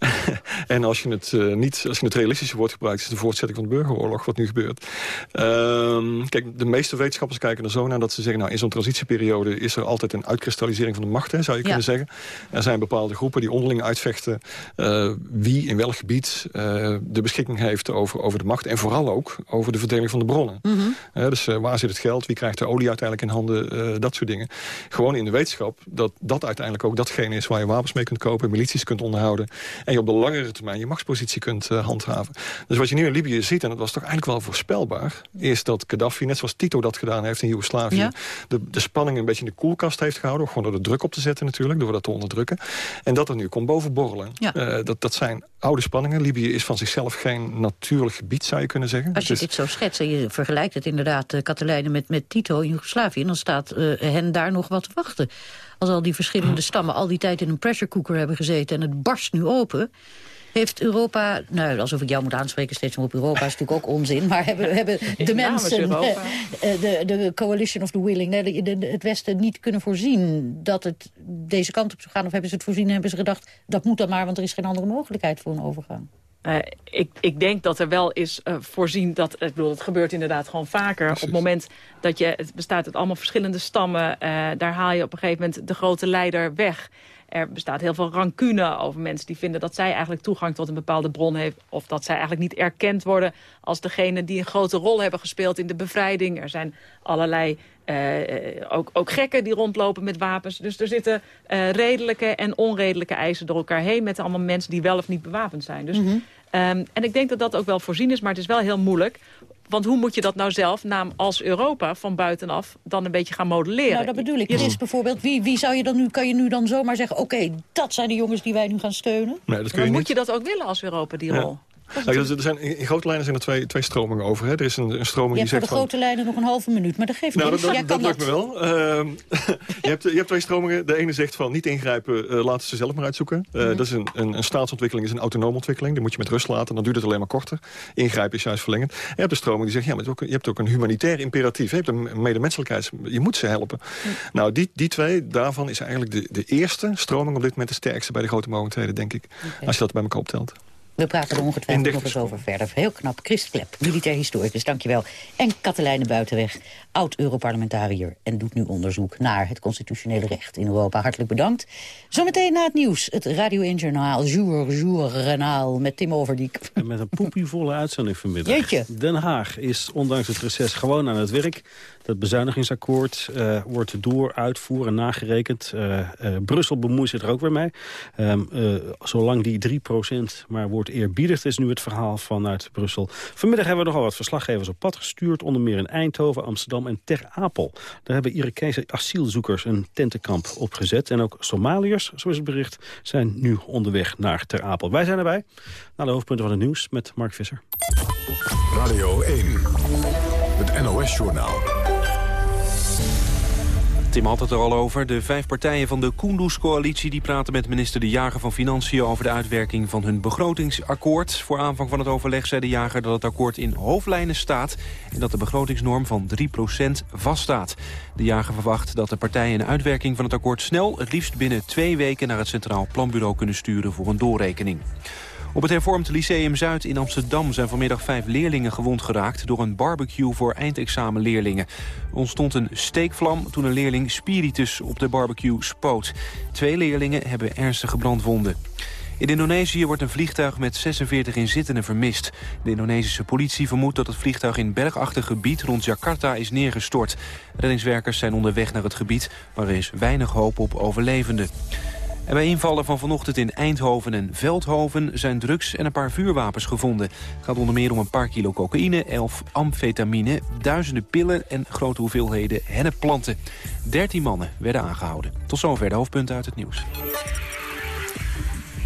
en als je het eh, niet, als je het realistische woord gebruikt, is het de voortzetting van de burgeroorlog, wat nu gebeurt. Ehm, kijk, de meeste wetenschappers kijken er zo naar dat ze zeggen, nou, in zo'n transitieperiode is er altijd een uitkristallisering van de macht, hè, zou je Ja. kunnen zeggen. Er zijn bepaalde groepen die onderling uitvechten eh, wie in welk gebied eh, de beschikking heeft over, over de macht. En vooral ook over de verdeling van de bronnen. Mhm. Dus eh, waar zit het geld? Wie krijgt de olie uiteindelijk in handen? eh, dat soort dingen. Gewoon in de wetenschap dat dat uiteindelijk ook datgene is... waar je wapens mee kunt kopen, milities kunt onderhouden... en je op de langere termijn je machtspositie kunt eh, handhaven. Dus wat je nu in Libië ziet, en dat was toch eigenlijk wel voorspelbaar... is dat Gaddafi, net zoals Tito dat gedaan heeft in Joegoslavië... Ja. De, de spanning een beetje in de koelkast heeft gehouden... gewoon door de druk op te zetten natuurlijk, door dat te onderdrukken. En dat er nu komt bovenborrelen. Ja. Dat, dat zijn oude spanningen. Libië is van zichzelf geen natuurlijk gebied, zou je kunnen zeggen. Als je Het is- dit zo schetst en je vergelijkt het inderdaad, uh, Katelijnen, met, met Tito in Joegoslavië... dan staat uh, hen daar nog wat te wachten. Als al die verschillende stammen al die tijd in een pressure cooker hebben gezeten... en het barst nu open... Heeft Europa, nou, alsof ik jou moet aanspreken steeds maar op Europa... is natuurlijk ook onzin, maar hebben, hebben de mensen, Europa. de, de coalition of the willing... de, de, het Westen niet kunnen voorzien dat het deze kant op zou gaan? Of hebben ze het voorzien en hebben ze gedacht, dat moet dan maar... want er is geen andere mogelijkheid voor een overgang? Uh, ik, ik, denk dat er wel is uh, voorzien dat, ik bedoel, het gebeurt inderdaad gewoon vaker. Precies. Op het moment dat je, het bestaat uit allemaal verschillende stammen, uh, daar haal je op een gegeven moment de grote leider weg. Er bestaat heel veel rancune over mensen die vinden dat zij eigenlijk toegang tot een bepaalde bron heeft. Of dat zij eigenlijk niet erkend worden als degene die een grote rol hebben gespeeld in de bevrijding. Er zijn allerlei uh, ook, ook gekken die rondlopen met wapens. Dus er zitten uh, redelijke en onredelijke eisen door elkaar heen... met allemaal mensen die wel of niet bewapend zijn. Dus, mm -hmm. um, en ik denk dat dat ook wel voorzien is, maar het is wel heel moeilijk. Want hoe moet je dat nou zelf, naam als Europa, van buitenaf... dan een beetje gaan modelleren? Nou, dat bedoel ik. Chris bijvoorbeeld, wie, wie zou je dan nu, kan je nu dan zomaar zeggen... oké, okay, dat zijn de jongens die wij nu gaan steunen? Nee, dat kun maar je moet niet. je dat ook willen als Europa, die ja. rol? Nou, er er zijn, in grote lijnen zijn er twee, twee stromingen over. Hè. Er is een, een stroming Je die zegt de van... grote lijnen nog een halve minuut, maar dat geeft Nou, niet. dat, dat, dat lukt me wel. Ehm, je, hebt, je hebt twee stromingen. De ene zegt van niet ingrijpen, eh laten ze zelf maar uitzoeken. Eh, Mhm. Dat is een, een, een staatsontwikkeling, is een autonoom ontwikkeling. Die moet je met rust laten, dan duurt het alleen maar korter. Ingrijpen is juist verlengend. En je hebt de stroming die zegt, ja, maar ook, je hebt ook een humanitair imperatief. Je hebt een medemenselijkheids... Je moet ze helpen. Nou, die, die twee, daarvan is eigenlijk de, de eerste stroming op dit moment de sterkste bij de grote mogendheden, denk ik. Als je dat bij elkaar optelt. We praten er ongetwijfeld nog eens over verder. Heel knap. Chris Klep, militair historicus, dankjewel. En Katelijne Buitenweg, oud-Europarlementariër... en doet nu onderzoek naar het constitutionele recht in Europa. Hartelijk bedankt. Zometeen na het nieuws, het Radio 1 Journaal, Jour, Journaal... met Tim Overdiek. En met een poepievolle uitzending vanmiddag. Jeetje. Den Haag is ondanks het reces gewoon aan het werk. Dat bezuinigingsakkoord eh, wordt door, uitvoer en nagerekend. Eh, eh, Brussel bemoeit zich er ook weer mee. Ehm, eh, zolang die 3% maar wordt eerbiedigd, is nu het verhaal vanuit Brussel. Vanmiddag hebben we nogal wat verslaggevers op pad gestuurd. Onder meer in Eindhoven, Amsterdam en Ter Apel. Daar hebben Irakese asielzoekers een tentenkamp opgezet. En ook Somaliërs, zo is het bericht, zijn nu onderweg naar Ter Apel. Wij zijn erbij. Naar de hoofdpunten van het nieuws met Mark Visser. Radio 1, het NOS-journaal. Tim had het er al over. De vijf partijen van de Kunduz-coalitie... praten met minister De Jager van Financiën... over de uitwerking van hun begrotingsakkoord. Voor aanvang van het overleg zei De Jager dat het akkoord in hoofdlijnen staat... en dat de begrotingsnorm van 3% vaststaat. De Jager verwacht dat de partijen een uitwerking van het akkoord... snel, het liefst binnen twee weken... naar het Centraal Planbureau kunnen sturen voor een doorrekening. Op het hervormd Lyceum Zuid in Amsterdam zijn vanmiddag vijf leerlingen gewond geraakt door een barbecue voor eindexamenleerlingen. Er ontstond een steekvlam toen een leerling spiritus op de barbecue spoot. Twee leerlingen hebben ernstige brandwonden. In Indonesië wordt een vliegtuig met 46 inzittenden vermist. De Indonesische politie vermoedt dat het vliegtuig in bergachtig gebied rond Jakarta is neergestort. Reddingswerkers zijn onderweg naar het gebied, maar er is weinig hoop op overlevenden. Bij invallen van vanochtend in Eindhoven en Veldhoven zijn drugs en een paar vuurwapens gevonden. Het gaat onder meer om een paar kilo cocaïne, elf amfetamine, duizenden pillen en grote hoeveelheden hennepplanten. Dertien mannen werden aangehouden. Tot zover de hoofdpunten uit het nieuws.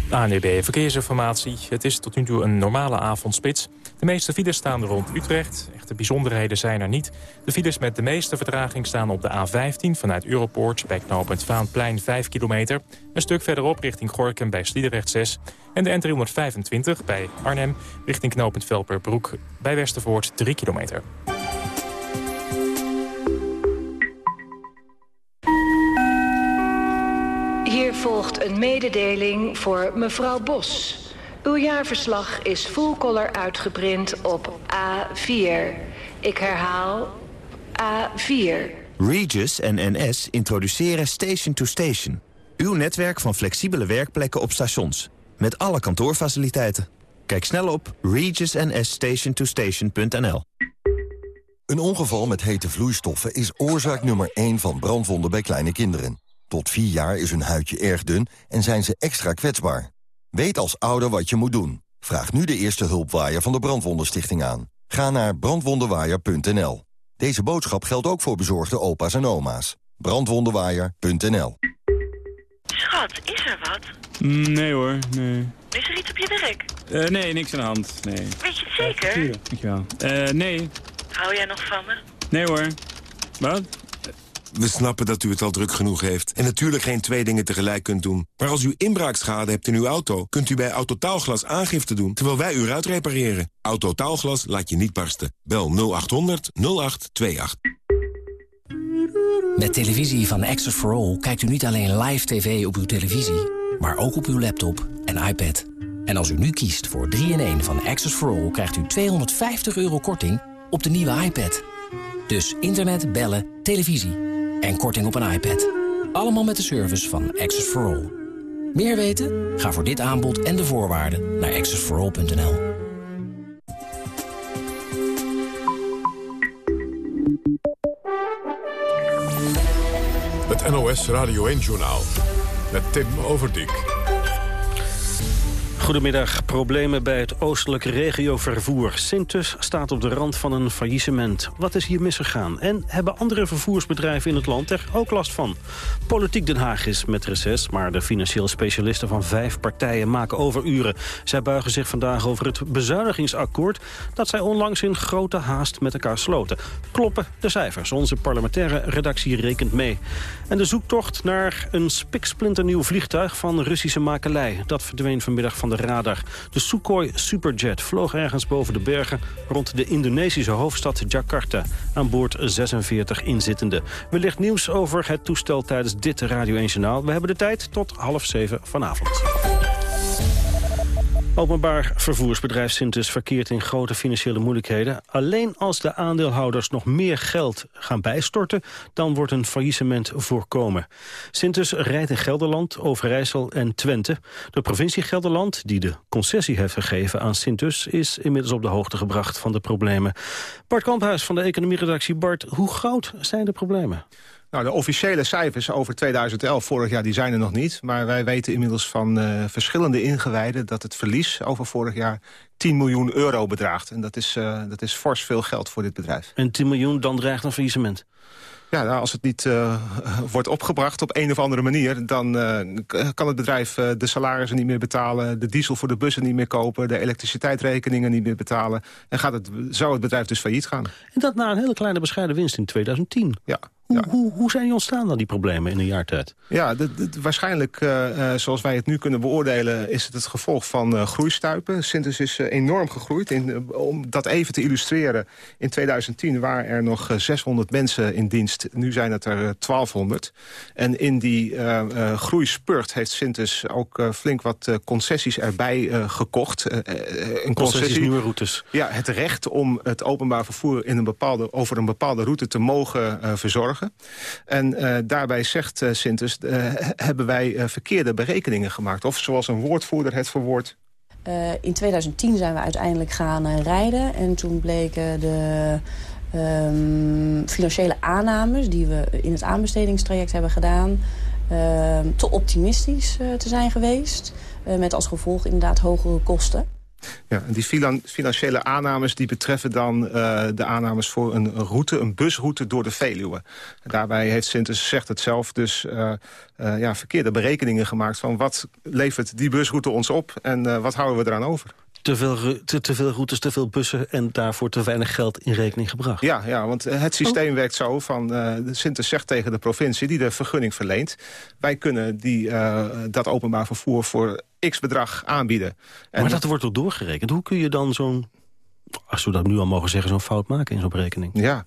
ANEB Verkeersinformatie. Het is tot nu toe een normale avondspits. De meeste files staan rond Utrecht. Echte bijzonderheden zijn er niet. De files met de meeste vertraging staan op de A15 vanuit Europoort... bij knooppunt Vaanplein 5 kilometer. Een stuk verderop richting Gorkum bij Sliedrecht 6. En de N325 bij Arnhem richting knooppunt Velperbroek... bij Westervoort 3 kilometer. Hier volgt een mededeling voor mevrouw Bos. Uw jaarverslag is full color uitgeprint op A4. Ik herhaal A4. Regis en NS introduceren Station to Station. Uw netwerk van flexibele werkplekken op stations. Met alle kantoorfaciliteiten. Kijk snel op regisnsstationtostation.nl Een ongeval met hete vloeistoffen is oorzaak nummer 1 van brandwonden bij kleine kinderen. Tot 4 jaar is hun huidje erg dun en zijn ze extra kwetsbaar. Weet als ouder wat je moet doen. Vraag nu de eerste hulpwaaier van de Brandwondenstichting aan. Ga naar brandwondenwaaier.nl. Deze boodschap geldt ook voor bezorgde opa's en oma's. Brandwondenwaaier.nl Schat, is er wat? Nee hoor, nee. Is er iets op je werk? Eh, nee, niks aan de hand, nee. Weet je het zeker? Dankjewel. Eh, nee. Hou jij nog van me? Nee hoor. Wat? We snappen dat u het al druk genoeg heeft en natuurlijk geen twee dingen tegelijk kunt doen. Maar als u inbraakschade hebt in uw auto, kunt u bij Autotaalglas aangifte doen terwijl wij u eruit repareren. Autotaalglas laat je niet barsten. Bel 0800 0828. Met televisie van Access for All kijkt u niet alleen live tv op uw televisie, maar ook op uw laptop en iPad. En als u nu kiest voor 3-in-1 van Access for All krijgt u 250 euro korting op de nieuwe iPad. Dus internet, bellen, televisie en korting op een iPad. Allemaal met de service van Access for All. Meer weten? Ga voor dit aanbod en de voorwaarden naar accessforall.nl. Het NOS Radio 1-journaal met Tim Overdijk. Goedemiddag. Problemen bij het oostelijke regiovervoer. Sintus staat op de rand van een faillissement. Wat is hier misgegaan? En hebben andere vervoersbedrijven in het land er ook last van? Politiek Den Haag is met reces, maar de financiële specialisten van vijf partijen maken overuren. Zij buigen zich vandaag over het bezuinigingsakkoord dat zij onlangs in grote haast met elkaar sloten. Kloppen de cijfers. Onze parlementaire redactie rekent mee. En de zoektocht naar een spiksplinternieuw vliegtuig van Russische makelij. Dat verdween vanmiddag van de radar. De Sukhoi Superjet vloog ergens boven de bergen... rond de Indonesische hoofdstad Jakarta. Aan boord 46 inzittenden. Wellicht nieuws over het toestel tijdens dit Radio 1 Journaal. We hebben de tijd tot half zeven vanavond. Openbaar vervoersbedrijf Sintus verkeert in grote financiële moeilijkheden. Alleen als de aandeelhouders nog meer geld gaan bijstorten... dan wordt een faillissement voorkomen. Sintus rijdt in Gelderland, Overijssel en Twente. De provincie Gelderland, die de concessie heeft gegeven aan Sintus... is inmiddels op de hoogte gebracht van de problemen. Bart Kamphuis van de economieredactie. Bart, hoe groot zijn de problemen? Nou, de officiële cijfers over 2011, vorig jaar, die zijn er nog niet. Maar wij weten inmiddels van uh, verschillende ingewijden... dat het verlies over vorig jaar 10 miljoen euro bedraagt. En dat is, uh, dat is fors veel geld voor dit bedrijf. En 10 miljoen, dan dreigt een faillissement? Ja, nou, als het niet uh, wordt opgebracht op een of andere manier... dan uh, kan het bedrijf uh, de salarissen niet meer betalen... de diesel voor de bussen niet meer kopen... de elektriciteitsrekeningen niet meer betalen. En gaat het, zou het bedrijf dus failliet gaan. En dat na een hele kleine bescheiden winst in 2010. Ja. Hoe, ja. hoe, hoe zijn die ontstaan dan, die problemen, in een jaar tijd? Ja, de, de, waarschijnlijk, uh, zoals wij het nu kunnen beoordelen... is het het gevolg van uh, groeistuipen. Sintes is uh, enorm gegroeid. In, om dat even te illustreren, in 2010 waren er nog 600 mensen in dienst. Nu zijn het er 1200. En in die groeispurt heeft Sintes ook flink wat concessies erbij gekocht. een concessie, nieuwe routes. Ja, het recht om het openbaar vervoer in een bepaalde, over een bepaalde route te mogen verzorgen. En uh, daarbij zegt uh, Sintes, uh, hebben wij verkeerde berekeningen gemaakt. Of zoals een woordvoerder het verwoordt. in 2010 zijn we uiteindelijk gaan rijden. En toen bleken de um, financiële aannames die we in het aanbestedingstraject hebben gedaan... te optimistisch te zijn geweest. met als gevolg inderdaad hogere kosten. Ja, en die financiële aannames die betreffen dan uh, de aannames voor een route, een busroute door de Veluwe. Daarbij heeft Sintes, zegt het zelf, dus uh, uh, ja, verkeerde berekeningen gemaakt van wat levert die busroute ons op en wat houden we eraan over. Te veel, te, te veel routes, te veel bussen en daarvoor te weinig geld in rekening gebracht. Ja, ja want het systeem oh. werkt zo van... Uh, Sintes zegt tegen de provincie die de vergunning verleent... wij kunnen die, uh, dat openbaar vervoer voor x bedrag aanbieden. En maar dat wordt toch doorgerekend? Hoe kun je dan zo'n als we dat nu al mogen zeggen, zo'n fout maken in zo'n berekening? Ja,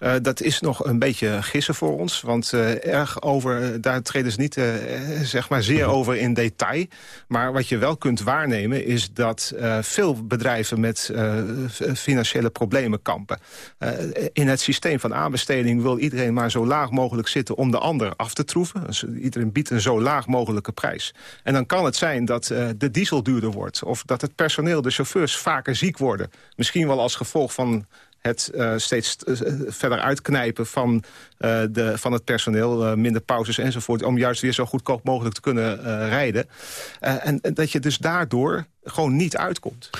uh, dat is nog een beetje gissen voor ons. Want uh, erg over, daar treden ze niet uh, zeg maar zeer over in detail. Maar wat je wel kunt waarnemen is dat veel bedrijven met financiële problemen kampen. in het systeem van aanbesteding wil iedereen maar zo laag mogelijk zitten om de ander af te troeven. Dus iedereen biedt een zo laag mogelijke prijs. En dan kan het zijn dat de diesel duurder wordt. Of dat het personeel, de chauffeurs, vaker ziek worden. Misschien wel als gevolg van het uh, steeds uh, verder uitknijpen van, uh, de, van het personeel, minder pauzes enzovoort... om juist weer zo goedkoop mogelijk te kunnen rijden. En, en, dat je dus daardoor gewoon niet uitkomt.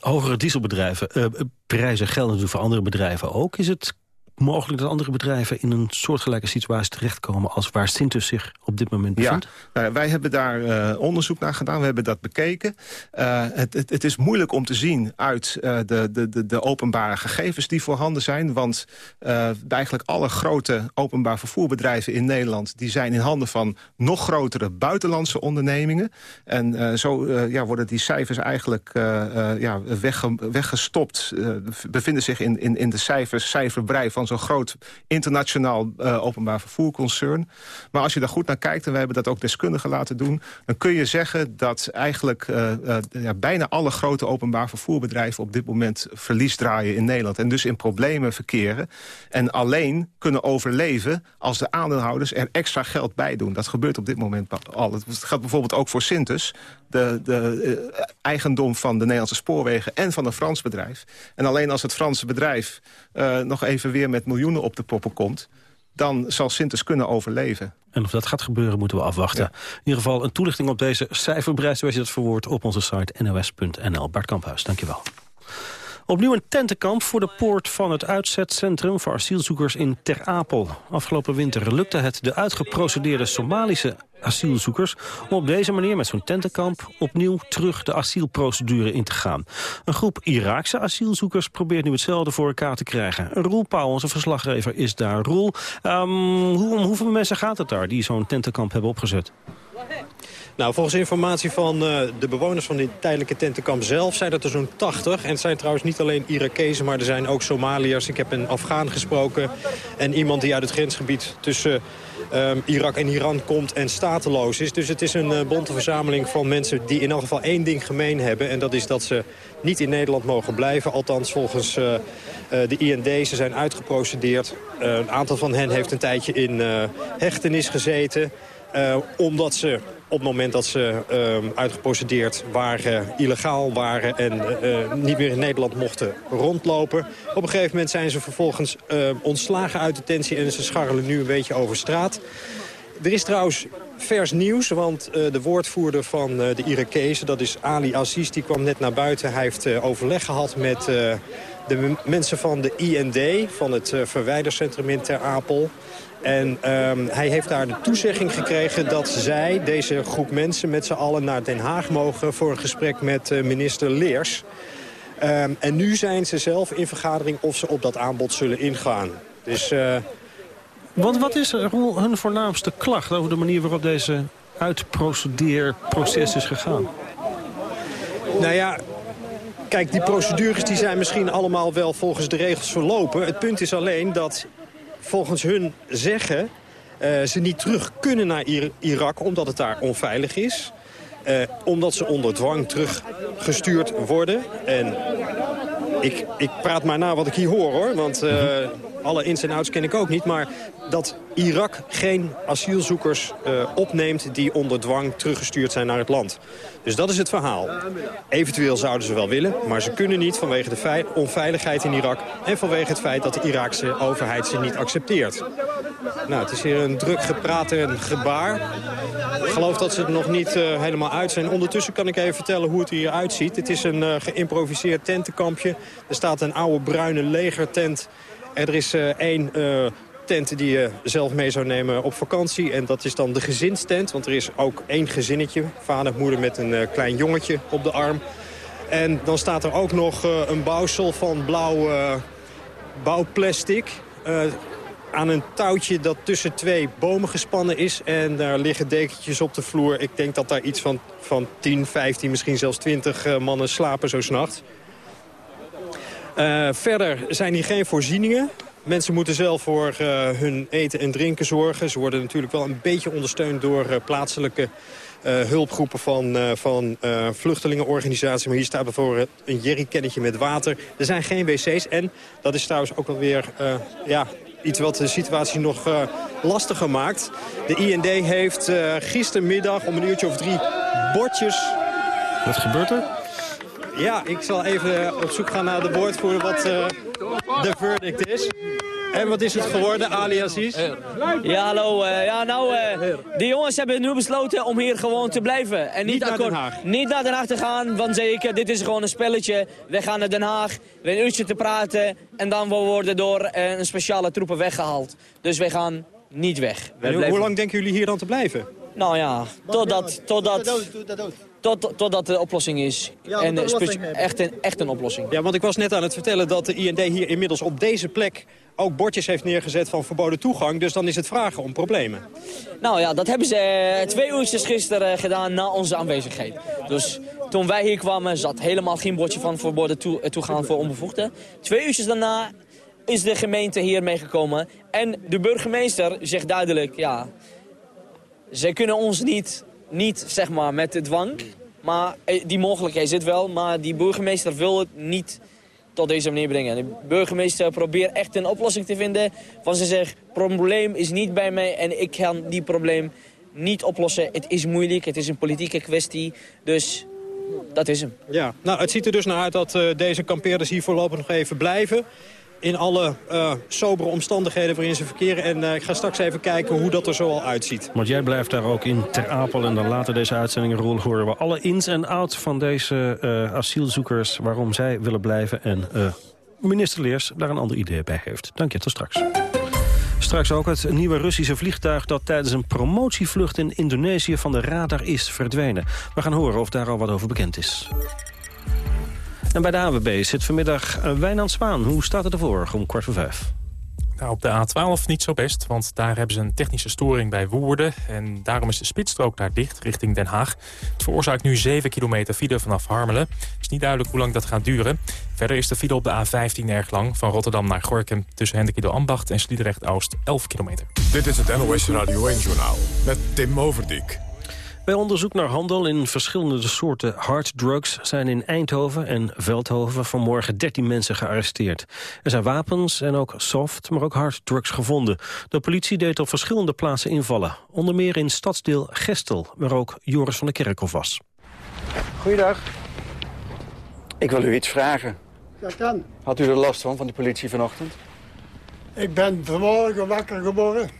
hogere dieselbedrijven, prijzen gelden natuurlijk voor andere bedrijven ook. Is het mogelijk dat andere bedrijven in een soortgelijke situatie terechtkomen... als waar Sintus zich op dit moment bevindt? Ja, nou, wij hebben daar uh, onderzoek naar gedaan, we hebben dat bekeken. Uh, het, het, het, is moeilijk om te zien uit uh, de, de, de, openbare gegevens die voorhanden zijn. Want eigenlijk alle grote openbaar vervoerbedrijven in Nederland... die zijn in handen van nog grotere buitenlandse ondernemingen. En zo ja, worden die cijfers eigenlijk ja, wegge, weggestopt. bevinden zich in, in, in de cijfers, cijferbrei van zo'n groot internationaal uh, openbaar vervoerconcern. Maar als je daar goed naar kijkt, en wij hebben dat ook deskundigen laten doen... dan kun je zeggen dat eigenlijk uh, ja, bijna alle grote openbaar vervoerbedrijven... op dit moment verlies draaien in Nederland. En dus in problemen verkeren. En alleen kunnen overleven als de aandeelhouders er extra geld bij doen. Dat gebeurt op dit moment al. Het gaat bijvoorbeeld ook voor Sintes de, de uh, eigendom van de Nederlandse spoorwegen en van een Frans bedrijf. En alleen als het Franse bedrijf uh, nog even weer met miljoenen op de poppen komt dan zal Sintes kunnen overleven. En of dat gaat gebeuren moeten we afwachten. In ieder geval een toelichting op deze cijferprijs... zoals je dat verwoordt op onze site nos.nl. Bart Kamphuis, dankjewel. Opnieuw een tentenkamp voor de poort van het uitzetcentrum voor asielzoekers in Ter Apel. Afgelopen winter lukte het de uitgeprocedeerde Somalische asielzoekers... om op deze manier met zo'n tentenkamp opnieuw terug de asielprocedure in te gaan. Een groep Iraakse asielzoekers probeert nu hetzelfde voor elkaar te krijgen. Roel Pauw, onze verslaggever, is daar. Roel, um, hoe, om hoeveel mensen gaat het daar die zo'n tentenkamp hebben opgezet? Nou, volgens informatie van uh, de bewoners van dit tijdelijke tentenkamp zelf zijn dat er zo'n 80. En het zijn trouwens niet alleen Irakezen, maar er zijn ook Somaliërs. Ik heb een Afghaan gesproken en iemand die uit het grensgebied tussen uh, Irak en Iran komt en stateloos is. Dus het is een uh, bonte verzameling van mensen die in elk geval één ding gemeen hebben. En dat is dat ze niet in Nederland mogen blijven. Althans volgens uh, de IND. Ze zijn uitgeprocedeerd. een aantal van hen heeft een tijdje in hechtenis gezeten. Omdat ze op het moment dat ze uh, uitgeprocedeerd waren, illegaal waren... en uh, niet meer in Nederland mochten rondlopen. Op een gegeven moment zijn ze vervolgens ontslagen uit detentie... en ze scharrelen nu een beetje over straat. Er is trouwens vers nieuws, want de woordvoerder van de Irakezen... dat is Ali Aziz, die kwam net naar buiten. Hij heeft overleg gehad met de mensen van de IND... van het verwijdercentrum in Ter Apel... En um, hij heeft daar de toezegging gekregen dat zij, deze groep mensen... met z'n allen naar Den Haag mogen voor een gesprek met uh, minister Leers. Um, en nu zijn ze zelf in vergadering of ze op dat aanbod zullen ingaan. Dus... Uh... wat, wat is hun voornaamste klacht over de manier waarop deze uitprocedeerproces is gegaan? Nou ja, kijk, die procedures die zijn misschien allemaal wel volgens de regels verlopen. Het punt is alleen dat volgens hun zeggen uh, ze niet terug kunnen naar Irak omdat het daar onveilig is. Uh, omdat ze onder dwang teruggestuurd worden. En ik, ik praat maar na wat ik hier hoor hoor. Want uh, alle ins en outs ken ik ook niet. Maar dat Irak geen asielzoekers uh, opneemt die onder dwang teruggestuurd zijn naar het land. Dus dat is het verhaal. Eventueel zouden ze wel willen, maar ze kunnen niet vanwege de onveiligheid in Irak... en vanwege het feit dat de Iraakse overheid ze niet accepteert. Nou, het is hier een druk gepraat en gebaar. Ik geloof dat ze er nog niet uh, helemaal uit zijn. Ondertussen kan ik even vertellen hoe het hier uitziet. Het is een uh, geïmproviseerd tentenkampje. Er staat een oude bruine legertent. Er is uh, één tent die je zelf mee zou nemen op vakantie. En dat is dan de gezinstent, want er is ook één gezinnetje. Vader, moeder met een uh, klein jongetje op de arm. En dan staat er ook nog uh, een bouwsel van blauw uh, bouwplastic... aan een touwtje dat tussen twee bomen gespannen is. En daar liggen dekentjes op de vloer. Ik denk dat daar iets van, van 10, 15, misschien zelfs 20 mannen slapen zo s'nachts. verder zijn hier geen voorzieningen. Mensen moeten zelf voor uh, hun eten en drinken zorgen. Ze worden natuurlijk wel een beetje ondersteund door uh, plaatselijke uh, hulpgroepen van, van vluchtelingenorganisaties. Maar hier staat bijvoorbeeld een jerrycannetje met water. Er zijn geen wc's en dat is trouwens ook alweer ja, iets wat de situatie nog lastiger maakt. De IND heeft gistermiddag om een uurtje of drie bordjes... Wat gebeurt er? Ja, ik zal even op zoek gaan naar de woordvoerder wat de verdict is. En wat is het geworden, Ali Aziz? Ja, hallo. Uh, ja, nou, uh, die jongens hebben nu besloten om hier gewoon te blijven. En niet, niet naar Den Haag? Niet naar Den Haag te gaan, want zeker, dit is gewoon een spelletje. We gaan naar Den Haag, we een uurtje te praten... en dan worden door uh, een speciale troepen weggehaald. Dus wij gaan niet weg. Hoe, hoe lang denken jullie hier dan te blijven? Nou ja, totdat... totdat tot, totdat de oplossing is. Ja, en echt, een, echt een oplossing. Ja, want ik was net aan het vertellen dat de IND hier inmiddels op deze plek ook bordjes heeft neergezet van verboden toegang. Dus dan is het vragen om problemen. Nou ja, dat hebben ze eh, twee uurtjes gisteren gedaan na onze aanwezigheid. Dus toen wij hier kwamen zat helemaal geen bordje van verboden eh, toegang voor onbevoegden. Twee uurtjes daarna is de gemeente hier meegekomen. En de burgemeester zegt duidelijk, ja, ze kunnen ons niet niet zeg maar, met de dwang. Maar eh, die mogelijkheid zit wel. Maar die burgemeester wil het niet tot deze manier brengen. De burgemeester probeert echt een oplossing te vinden. Van ze zegt, probleem is niet bij mij en ik kan die probleem niet oplossen. Het is moeilijk, het is een politieke kwestie. Dus dat is hem. Ja, nou het ziet er dus naar uit dat uh, deze kampeerders hier voorlopig nog even blijven. In alle uh, sobere omstandigheden waarin ze verkeren. En uh, ik ga straks even kijken hoe dat er zo al uitziet. Want jij blijft daar ook in Ter Apel. En dan later deze uitzending rol horen we alle ins en outs van deze uh, asielzoekers. Waarom zij willen blijven. En minister Leers daar een ander idee bij heeft. Dank je, tot straks. Straks ook het nieuwe Russische vliegtuig dat tijdens een promotievlucht in Indonesië van de radar is verdwenen. We gaan horen of daar al wat over bekend is. En bij de AWB zit vanmiddag Wijnand Spaan. Hoe staat het ervoor om kwart voor vijf? Nou, op de A12 niet zo best, want daar hebben ze een technische storing bij Woerden. En daarom is de spitsstrook daar dicht, richting Den Haag. Het veroorzaakt nu 7 kilometer file vanaf Harmelen. Het is niet duidelijk hoe lang dat gaat duren. Verder is de file op de A15 erg lang, van Rotterdam naar Gorkum... tussen Hendekido Ambacht en Sliedrecht-Oost, 11 kilometer. Dit is het NOS Radio 1-journaal met Tim Overdijk. Bij onderzoek naar handel in verschillende soorten harddrugs... zijn in Eindhoven en Veldhoven vanmorgen 13 mensen gearresteerd. Er zijn wapens en ook soft, maar ook harddrugs gevonden. De politie deed op verschillende plaatsen invallen. Onder meer in stadsdeel Gestel, waar ook Joris van der Kerkhof was. Goeiedag. Ik wil u iets vragen. Dat kan. Had u er last van, van die politie vanochtend? Ik ben vanmorgen wakker geworden.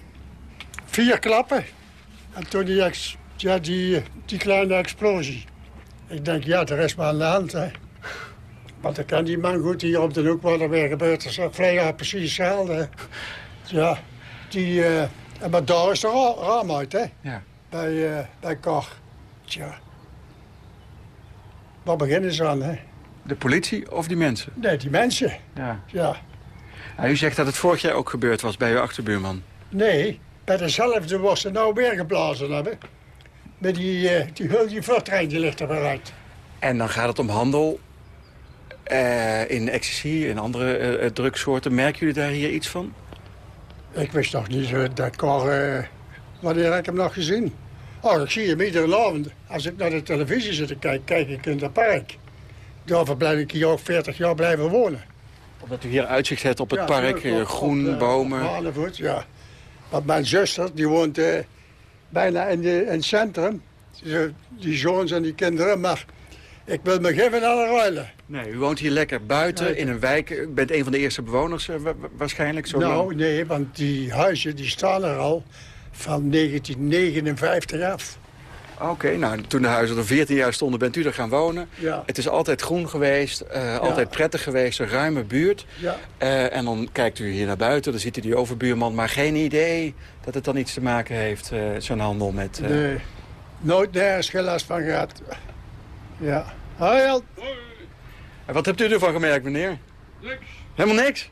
Vier klappen. En toen die ex ja, die, die kleine explosie. Ik denk, ja, er is maar aan de hand, hè. Want dan kan die man goed hier op de hoek wat er weer gebeurd is. Vrijdag precies hetzelfde. Ja, die... Uh, maar daar is de ra raam uit, hè. Ja. Bij, uh, bij Kar. Tja. Waar beginnen ze aan, hè? De politie of die mensen? Nee, die mensen. Ja. Ja. Nou, u zegt dat het vorig jaar ook gebeurd was bij uw achterbuurman. Nee, bij dezelfde was ze nou weer geblazen hebben met die, uh, die die vluchttrein die ligt er weer uit. En dan gaat het om handel uh, in ecstasy en andere uh, drugsoorten. Merken jullie daar hier iets van? Ik wist nog niet dat Cor... wanneer heb ik hem nog gezien? Oh, ik zie hem iedere avond. Als ik naar de televisie zit te kijken, kijk ik in het park. Daarvoor blijf ik hier ook 40 jaar blijven wonen. Omdat u hier uitzicht hebt op het ja, park, op, groen, op, bomen. Op ja. Want mijn zuster, die woont bijna in, de, in het centrum. Die zoons en die kinderen, maar ik wil me geven aan de ruilen. Nee, u woont hier lekker buiten in een wijk. U bent een van de eerste bewoners uh, waarschijnlijk zo Nou, lang. nee, want die huizen die staan er al van 1959 af. Oké, nou, toen de huizen er 14 jaar stonden, bent u er gaan wonen. Ja. Het is altijd groen geweest, uh, altijd prettig geweest, een ruime buurt. Ja. Uh, en dan kijkt u hier naar buiten, dan ziet u die overbuurman... maar geen idee dat het dan iets te maken heeft, uh, zo'n handel met... Nee, nooit nergens geen last van gehad. Ja. Hoi, Jan. En wat hebt u ervan gemerkt, meneer? Niks. Helemaal niks?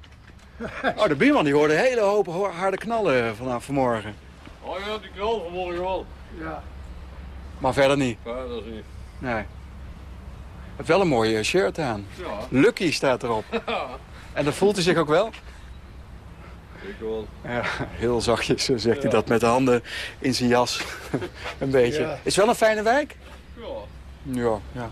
oh, de buurman die hoorde een hele hoop harde knallen vanaf vanmorgen. Oh ja, die knal vanmorgen wel. Ja. Maar verder niet? Verder niet. Nee. Het wel een mooie shirt aan. Ja. Lucky staat erop. en dat voelt hij zich ook wel? Ik wel. Ja, heel zachtjes zegt ja. hij dat met de handen in zijn jas. een beetje. Ja. Is het wel een fijne wijk? Ja. Ja, ja.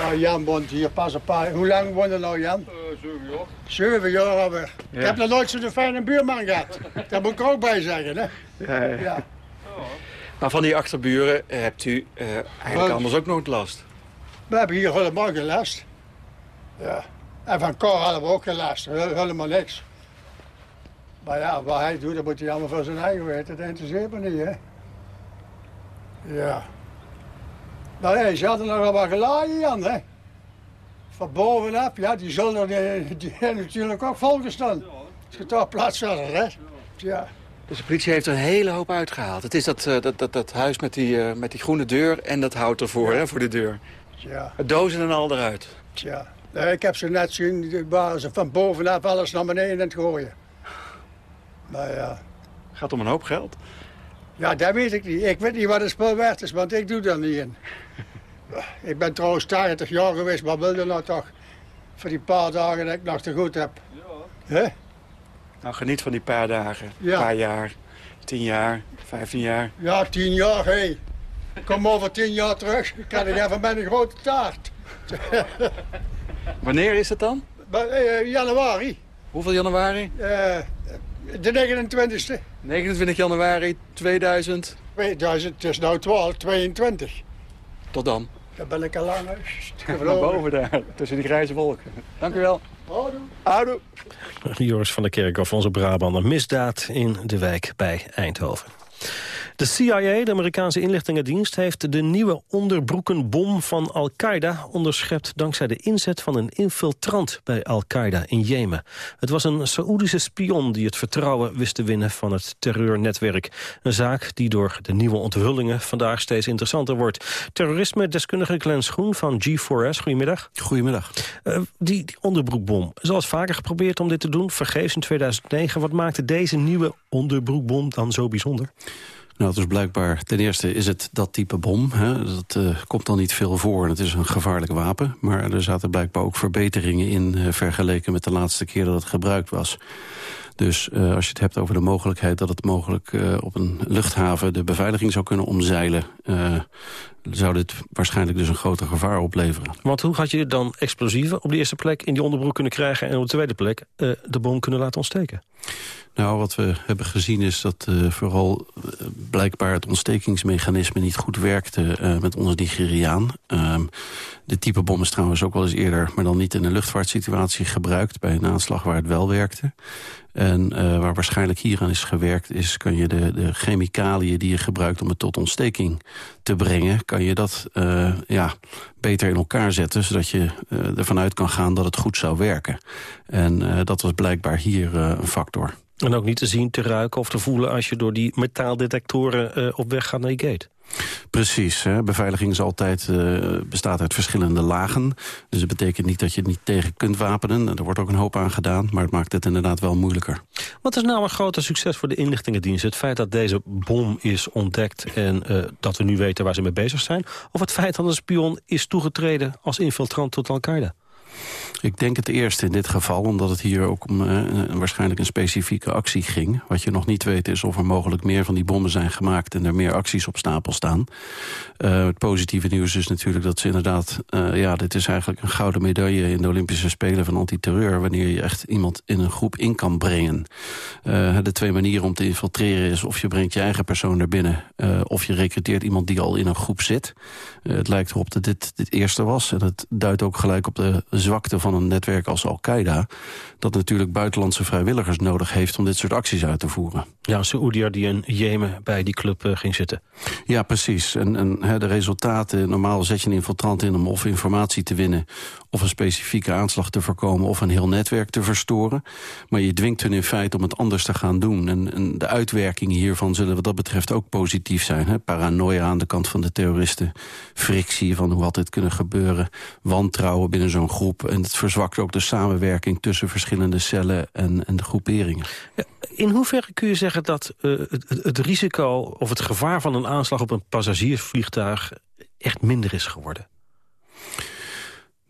Nou, Jan woont hier pas een paar... Hoe lang woont er nou, Jan? Uh, zeven jaar. Zeven jaar alweer. Ja. Ik heb nog nooit zo'n fijne buurman gehad. Daar moet ik ook bij zeggen, hè? Ja, ja. ja. Maar van die achterburen hebt u uh, eigenlijk anders ook nooit last? We hebben hier helemaal geen last. Ja. En van Cor hadden we ook geen last. Hel- Helemaal niks. Maar ja, wat hij doet, dat moet hij allemaal voor zijn eigen weten. Dat interesseert me niet, hè. Ja. Maar hey, ze hadden nog wat geladen, Jan, hè. Van bovenaf, ja, die zullen die, die hebben natuurlijk ook volgestaan. Als je daar plaats hadden, hè. Ja. Dus de politie heeft er een hele hoop uitgehaald. Het is dat, uh, dat, dat, dat huis met die, uh, met die groene deur en dat hout ervoor, hè, voor de deur. Ja. Het dozen en al eruit. Tja, nee, ik heb ze net zien, waren ze van bovenaf alles naar beneden aan het gooien. Maar ja, Gaat om een hoop geld. ja, dat weet ik niet. Ik weet niet wat het spul waard is, want ik doe daar niet in. ik ben trouwens 80 jaar geweest, maar wil je nou toch voor die paar dagen dat ik nog te goed heb? Hè? Nou, geniet van die paar dagen, Ja. paar jaar, tien jaar, vijftien jaar. Ja, tien jaar, hé. Hey. Kom over tien jaar terug, ik kan ik even met een grote taart. Wanneer is het dan? Eh, januari, Hoeveel januari? eh, de 29e. 29 januari 2000. 2000, het is nou 12, 22. Tot dan. Daar ben ik al lang. Naar boven daar, tussen die grijze wolken. Dank u wel. Houdoe. Joris van der Kerkhoff, onze Brabander. Misdaad in de wijk bij Eindhoven. De CIA, de Amerikaanse inlichtingendienst, heeft de nieuwe onderbroekenbom van Al-Qaeda onderschept dankzij de inzet van een infiltrant bij Al-Qaeda in Jemen. Het was een Saoedische spion die het vertrouwen wist te winnen van het terreurnetwerk. Een zaak die door de nieuwe onthullingen vandaag steeds interessanter wordt. Terrorisme-deskundige Glenn Schoen van G4S, goedemiddag. Goedemiddag. Uh, die, die onderbroekbom, eens vaker geprobeerd om dit te doen, vergeefs in 2009. Wat maakte deze nieuwe onderbroekbom dan zo bijzonder? Nou, is blijkbaar, ten eerste is het dat type bom. Hè, dat uh, komt dan niet veel voor en het is een gevaarlijk wapen. Maar er zaten blijkbaar ook verbeteringen in... Uh, vergeleken met de laatste keer dat het gebruikt was. Dus uh, als je het hebt over de mogelijkheid dat het mogelijk op een luchthaven de beveiliging zou kunnen omzeilen, zou dit waarschijnlijk dus een groter gevaar opleveren. Want hoe had je dan explosieven op de eerste plek in die onderbroek kunnen krijgen en op de tweede plek de bom kunnen laten ontsteken? Nou, wat we hebben gezien is dat uh, vooral uh, blijkbaar het ontstekingsmechanisme niet goed werkte uh, met onze Nigeriaan. de type bom is trouwens ook wel eens eerder, maar dan niet in een luchtvaartsituatie gebruikt bij een aanslag waar het wel werkte. En waar waarschijnlijk hieraan is gewerkt is... kan je de, de chemicaliën die je gebruikt om het tot ontsteking te brengen... kan je dat ja, beter in elkaar zetten... zodat je ervan uit kan gaan dat het goed zou werken. En dat was blijkbaar hier een factor. En ook niet te zien, te ruiken of te voelen... als je door die metaaldetectoren op weg gaat naar je gate. Precies. Hè. Beveiliging is altijd, uh, bestaat uit verschillende lagen. Dus het betekent niet dat je het niet tegen kunt wapenen. Er wordt ook een hoop aan gedaan, maar het maakt het inderdaad wel moeilijker. Wat is nou een groter succes voor de inlichtingendienst? Het feit dat deze bom is ontdekt en uh, dat we nu weten waar ze mee bezig zijn? Of het feit dat een spion is toegetreden als infiltrant tot Al-Qaeda? Ik denk het eerste in dit geval, omdat het hier ook om uh, waarschijnlijk een specifieke actie ging. Wat je nog niet weet is of er mogelijk meer van die bommen zijn gemaakt en er meer acties op stapel staan. Uh, het positieve nieuws is natuurlijk dat ze inderdaad, uh, ja, dit is eigenlijk een gouden medaille in de Olympische Spelen van antiterreur, wanneer je echt iemand in een groep in kan brengen. de twee manieren om te infiltreren is of je brengt je eigen persoon er binnen, of je recruteert iemand die al in een groep zit. het lijkt erop dat dit het eerste was en het duidt ook gelijk op de zwakte van een netwerk als Al-Qaeda... dat natuurlijk buitenlandse vrijwilligers nodig heeft om dit soort acties uit te voeren. Ja, Saoediër die in Jemen bij die club uh, ging zitten. Ja, precies. En, en he, de resultaten, normaal zet je een infiltrant in om of informatie te winnen... of een specifieke aanslag te voorkomen of een heel netwerk te verstoren. Maar je dwingt hun in feite om het anders te gaan doen. En, en de uitwerkingen hiervan zullen wat dat betreft ook positief zijn. He. Paranoia aan de kant van de terroristen, frictie van hoe had dit kunnen gebeuren... wantrouwen binnen zo'n groep en het verzwakt ook de samenwerking tussen verschillende cellen en, en de groeperingen. Ja, in hoeverre kun je zeggen dat uh, het, het, risico of het gevaar van een aanslag op een passagiersvliegtuig echt minder is geworden?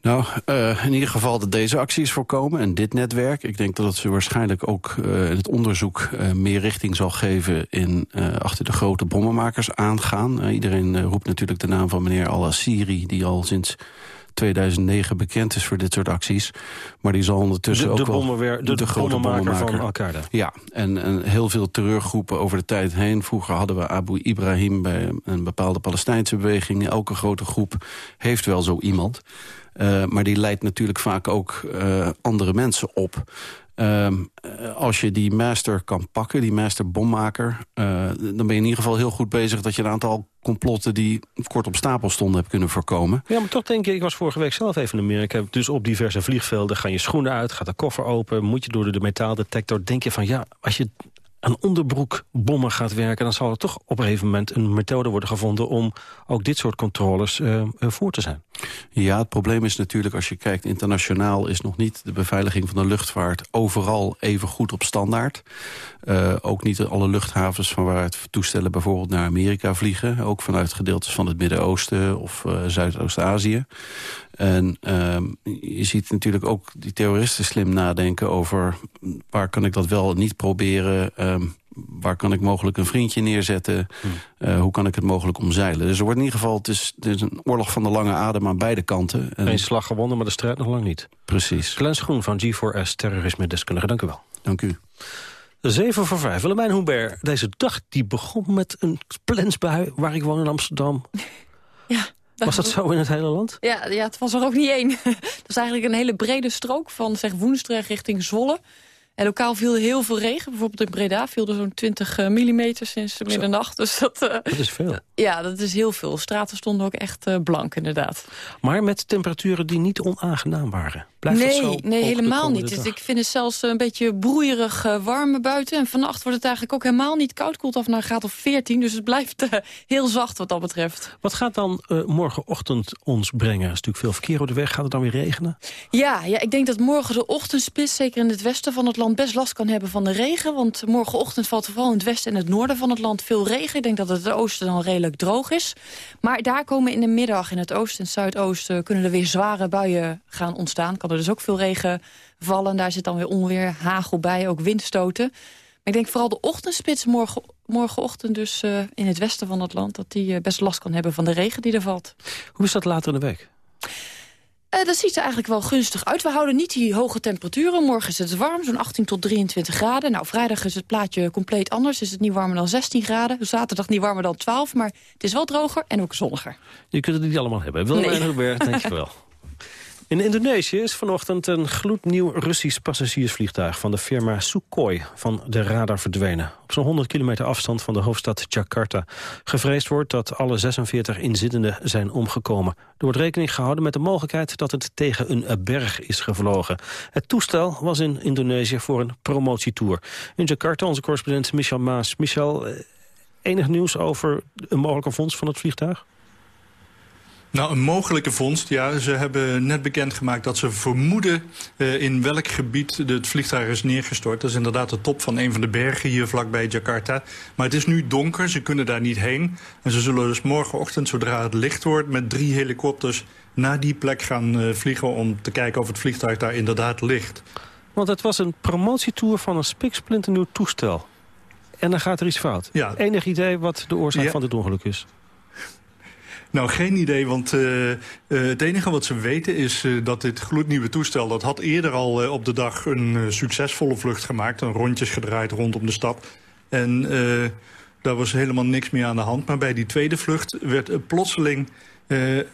Nou, uh, in ieder geval dat deze actie is voorkomen en dit netwerk. Ik denk dat het ze waarschijnlijk ook uh, in het onderzoek uh, meer richting zal geven... in achter de grote bommenmakers aangaan. iedereen roept natuurlijk de naam van meneer Al-Assiri... die al sinds 2009 bekend is voor dit soort acties. Maar die zal ondertussen de, de ook wel... Bommenwer, de, de grote bommenmaker van Al-Qaeda. Ja, en, en heel veel terreurgroepen over de tijd heen. Vroeger hadden we Abu Ibrahim bij een bepaalde Palestijnse beweging. Elke grote groep heeft wel zo iemand. Uh, maar die leidt natuurlijk vaak ook uh, andere mensen op. Uh, als je die master kan pakken, die master bommaker... Uh, dan ben je in ieder geval heel goed bezig dat je een aantal complotten... die kort op stapel stonden, hebt kunnen voorkomen. Ja, maar toch denk ik, ik was vorige week zelf even in Amerika... dus op diverse vliegvelden gaan je schoenen uit, gaat de koffer open... moet je door de metaaldetector, denk je van ja, als je aan onderbroekbommen gaat werken... dan zal er toch op een gegeven moment een methode worden gevonden... om ook dit soort controles uh, voor te zijn. Ja, het probleem is natuurlijk, als je kijkt internationaal... is nog niet de beveiliging van de luchtvaart overal even goed op standaard. Uh, ook niet alle luchthavens van waaruit toestellen bijvoorbeeld naar Amerika vliegen. Ook vanuit gedeeltes van het Midden-Oosten of Zuidoost-Azië. En uh, je ziet natuurlijk ook die terroristen slim nadenken over... waar kan ik dat wel niet proberen... Um, waar kan ik mogelijk een vriendje neerzetten? Hmm. Uh, hoe kan ik het mogelijk omzeilen? Dus er wordt in ieder geval, het is, het is een oorlog van de lange adem aan beide kanten. En... Eén slag gewonnen, maar de strijd nog lang niet. Precies. Glenn Groen van G4S, terrorisme-deskundige. Dank u wel. Dank u. 7 voor 5. Willemijn Hubert, deze dag die begon met een plensbui waar ik woon in Amsterdam. Ja. Was dat zo in het hele land? Ja, ja het was er ook niet één. dat is eigenlijk een hele brede strook van zeg, Woensdrecht richting Zwolle. En lokaal viel heel veel regen. Bijvoorbeeld in Breda viel er zo'n 20 mm sinds de middernacht. Dus dat, uh, dat is veel. Ja, dat is heel veel. Straten stonden ook echt uh, blank, inderdaad. Maar met temperaturen die niet onaangenaam waren. Blijft nee, zo nee helemaal niet. Dus ik vind het zelfs een beetje broeierig uh, warm buiten. En vannacht wordt het eigenlijk ook helemaal niet koud. Koelt af naar een graad of 14. Dus het blijft heel zacht wat dat betreft. Wat gaat dan morgenochtend ons brengen? Er is natuurlijk veel verkeer op de weg. Gaat het dan weer regenen? Ja, ja, ik denk dat morgen de ochtendspits, zeker in het westen van het land best last kan hebben van de regen. Want morgenochtend valt vooral in het westen en het noorden van het land veel regen. Ik denk dat het, het oosten dan redelijk droog is. Maar daar komen in de middag in het oosten en zuidoosten... kunnen er weer zware buien gaan ontstaan. Kan er dus ook veel regen vallen. Daar zit dan weer onweer, hagel bij, ook windstoten. Maar ik denk vooral de ochtendspits morgen, morgenochtend dus uh, in het westen van het land... dat die uh, best last kan hebben van de regen die er valt. Hoe is dat later in de week? Uh, dat ziet er eigenlijk wel gunstig uit. We houden niet die hoge temperaturen. Morgen is het warm, zo'n 18 tot 23 graden. Nou, vrijdag is het plaatje compleet anders. Is het niet warmer dan 16 graden. Zaterdag niet warmer dan 12, maar het is wel droger en ook zonniger. Je kunt het niet allemaal hebben. Willemijn nee. Hubert, dankjewel. In Indonesië is vanochtend een gloednieuw Russisch passagiersvliegtuig... van de firma Sukhoi van de radar verdwenen. Op zo'n 100 kilometer afstand van de hoofdstad Jakarta. Gevreesd wordt dat alle 46 inzittenden zijn omgekomen. Er wordt rekening gehouden met de mogelijkheid dat het tegen een berg is gevlogen. Het toestel was in Indonesië voor een promotietour. In Jakarta onze correspondent Michel Maas. Michel, enig nieuws over een mogelijke vondst van het vliegtuig? Nou, een mogelijke vondst. Ja, ze hebben net bekendgemaakt dat ze vermoeden uh, in welk gebied het vliegtuig is neergestort. Dat is inderdaad de top van een van de bergen hier vlakbij Jakarta. Maar het is nu donker, ze kunnen daar niet heen. En ze zullen dus morgenochtend, zodra het licht wordt, met drie helikopters naar die plek gaan uh, vliegen om te kijken of het vliegtuig daar inderdaad ligt. Want het was een promotietour van een spiksplinternieuw toestel. En dan gaat er iets fout. Ja. Enig idee wat de oorzaak Ja. van dit ongeluk is? Nou, geen idee, want uh, uh, het enige wat ze weten is uh, dat dit gloednieuwe toestel... dat had eerder al op de dag een succesvolle vlucht gemaakt. Een rondjes gedraaid rondom de stad. En daar was helemaal niks meer aan de hand. Maar bij die tweede vlucht werd plotseling...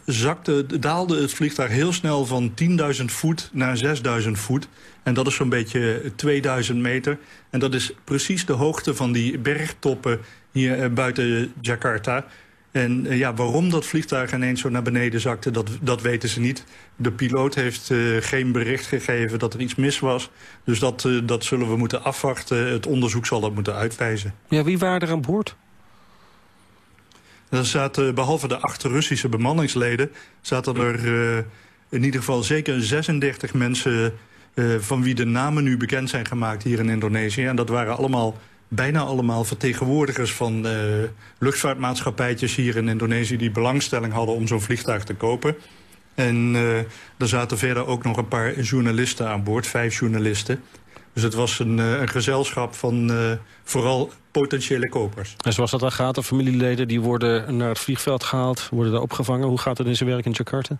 Zakte, daalde het vliegtuig heel snel van 10.000 voet naar 6.000 voet. En dat is zo'n beetje 2000 meter. En dat is precies de hoogte van die bergtoppen hier buiten Jakarta... En uh, ja, waarom dat vliegtuig ineens zo naar beneden zakte, dat, dat weten ze niet. De piloot heeft uh, geen bericht gegeven dat er iets mis was. Dus dat, uh, dat zullen we moeten afwachten. Het onderzoek zal dat moeten uitwijzen. Ja, wie waren er aan boord? Er zaten, behalve de acht Russische bemanningsleden... zaten er in ieder geval zeker 36 mensen... van wie de namen nu bekend zijn gemaakt hier in Indonesië. En dat waren allemaal bijna allemaal vertegenwoordigers van uh, luchtvaartmaatschappijtjes hier in Indonesië... die belangstelling hadden om zo'n vliegtuig te kopen. En uh, er zaten verder ook nog een paar journalisten aan boord, vijf journalisten. Dus het was een, uh, een gezelschap van vooral potentiële kopers. En zoals dat dan gaat, de familieleden die worden naar het vliegveld gehaald... worden daar opgevangen. Hoe gaat het in zijn werk in Jakarta?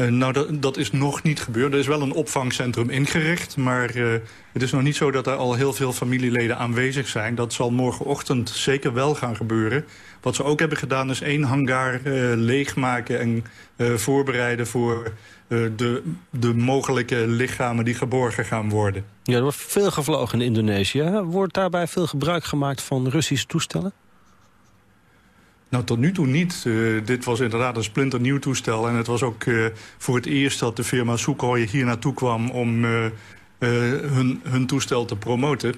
Uh, nou, dat, dat, is nog niet gebeurd. Er is wel een opvangcentrum ingericht, maar uh, het is nog niet zo dat er al heel veel familieleden aanwezig zijn. Dat zal morgenochtend zeker wel gaan gebeuren. Wat ze ook hebben gedaan is één hangar uh, leegmaken en voorbereiden voor de, de mogelijke lichamen die geborgen gaan worden. Ja, er wordt veel gevlogen in Indonesië. Wordt daarbij veel gebruik gemaakt van Russische toestellen? Nou, tot nu toe niet. Uh, dit was inderdaad een splinternieuw toestel. En het was ook uh, voor het eerst dat de firma Sukhoi hier naartoe kwam... om uh, hun, hun toestel te promoten.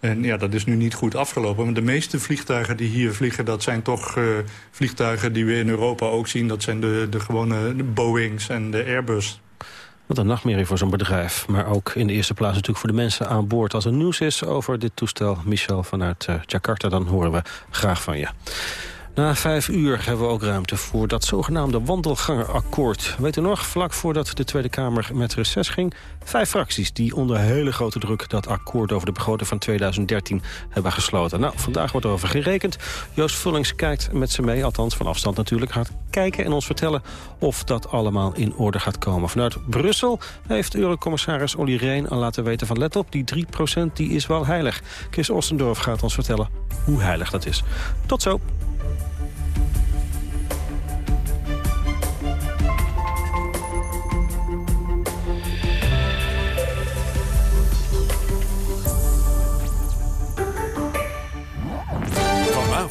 En ja, dat is nu niet goed afgelopen. Maar de meeste vliegtuigen die hier vliegen... dat zijn toch vliegtuigen die we in Europa ook zien. Dat zijn de, de gewone Boeings en de Airbus. Wat een nachtmerrie voor zo'n bedrijf. Maar ook in de eerste plaats natuurlijk voor de mensen aan boord. Als er nieuws is over dit toestel, Michel vanuit Jakarta... dan horen we graag van je. Na vijf uur hebben we ook ruimte voor dat zogenaamde wandelgangerakkoord. Weet u nog, vlak voordat de Tweede Kamer met reces ging... vijf fracties die onder hele grote druk dat akkoord over de begroting van 2013 hebben gesloten. Nou, vandaag wordt erover gerekend. Joost Vullings kijkt met ze mee, althans van afstand natuurlijk. Gaat kijken en ons vertellen of dat allemaal in orde gaat komen. Vanuit Brussel heeft eurocommissaris Olly Rehn al laten weten van... let op, die 3% die is wel heilig. Chris Ostendorf gaat ons vertellen hoe heilig dat is. Tot zo.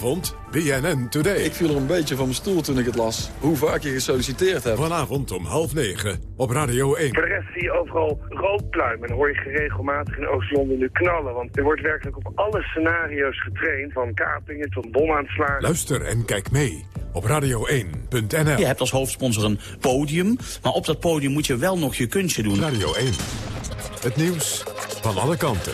Vanavond, BNN Today. Ik viel er een beetje van mijn stoel toen ik het las. Hoe vaak je gesolliciteerd hebt. Vanavond om half negen op Radio 1. Voor de rest zie je overal rookpluim. En dan hoor je geregelmatig in Oost-Londen nu knallen. Want er wordt werkelijk op alle scenario's getraind. Van kapingen tot bomaanslagen. Luister en kijk mee op radio1.nl. Je hebt als hoofdsponsor een podium. Maar op dat podium moet je wel nog je kunstje doen. Radio 1. Het nieuws van alle kanten.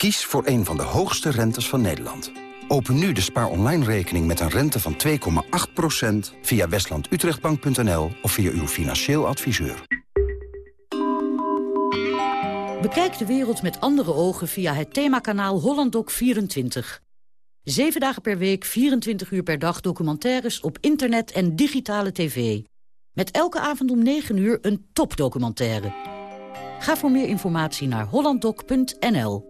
Kies voor een van de hoogste rentes van Nederland. Open nu de spaar online rekening met een rente van 2,8% via westlandutrechtbank.nl of via uw financieel adviseur. Bekijk de wereld met andere ogen via het themakanaal HollandDoc24. Zeven dagen per week, 24 uur per dag documentaires op internet en digitale tv. Met elke avond om 9 uur een topdocumentaire. Ga voor meer informatie naar hollanddoc.nl.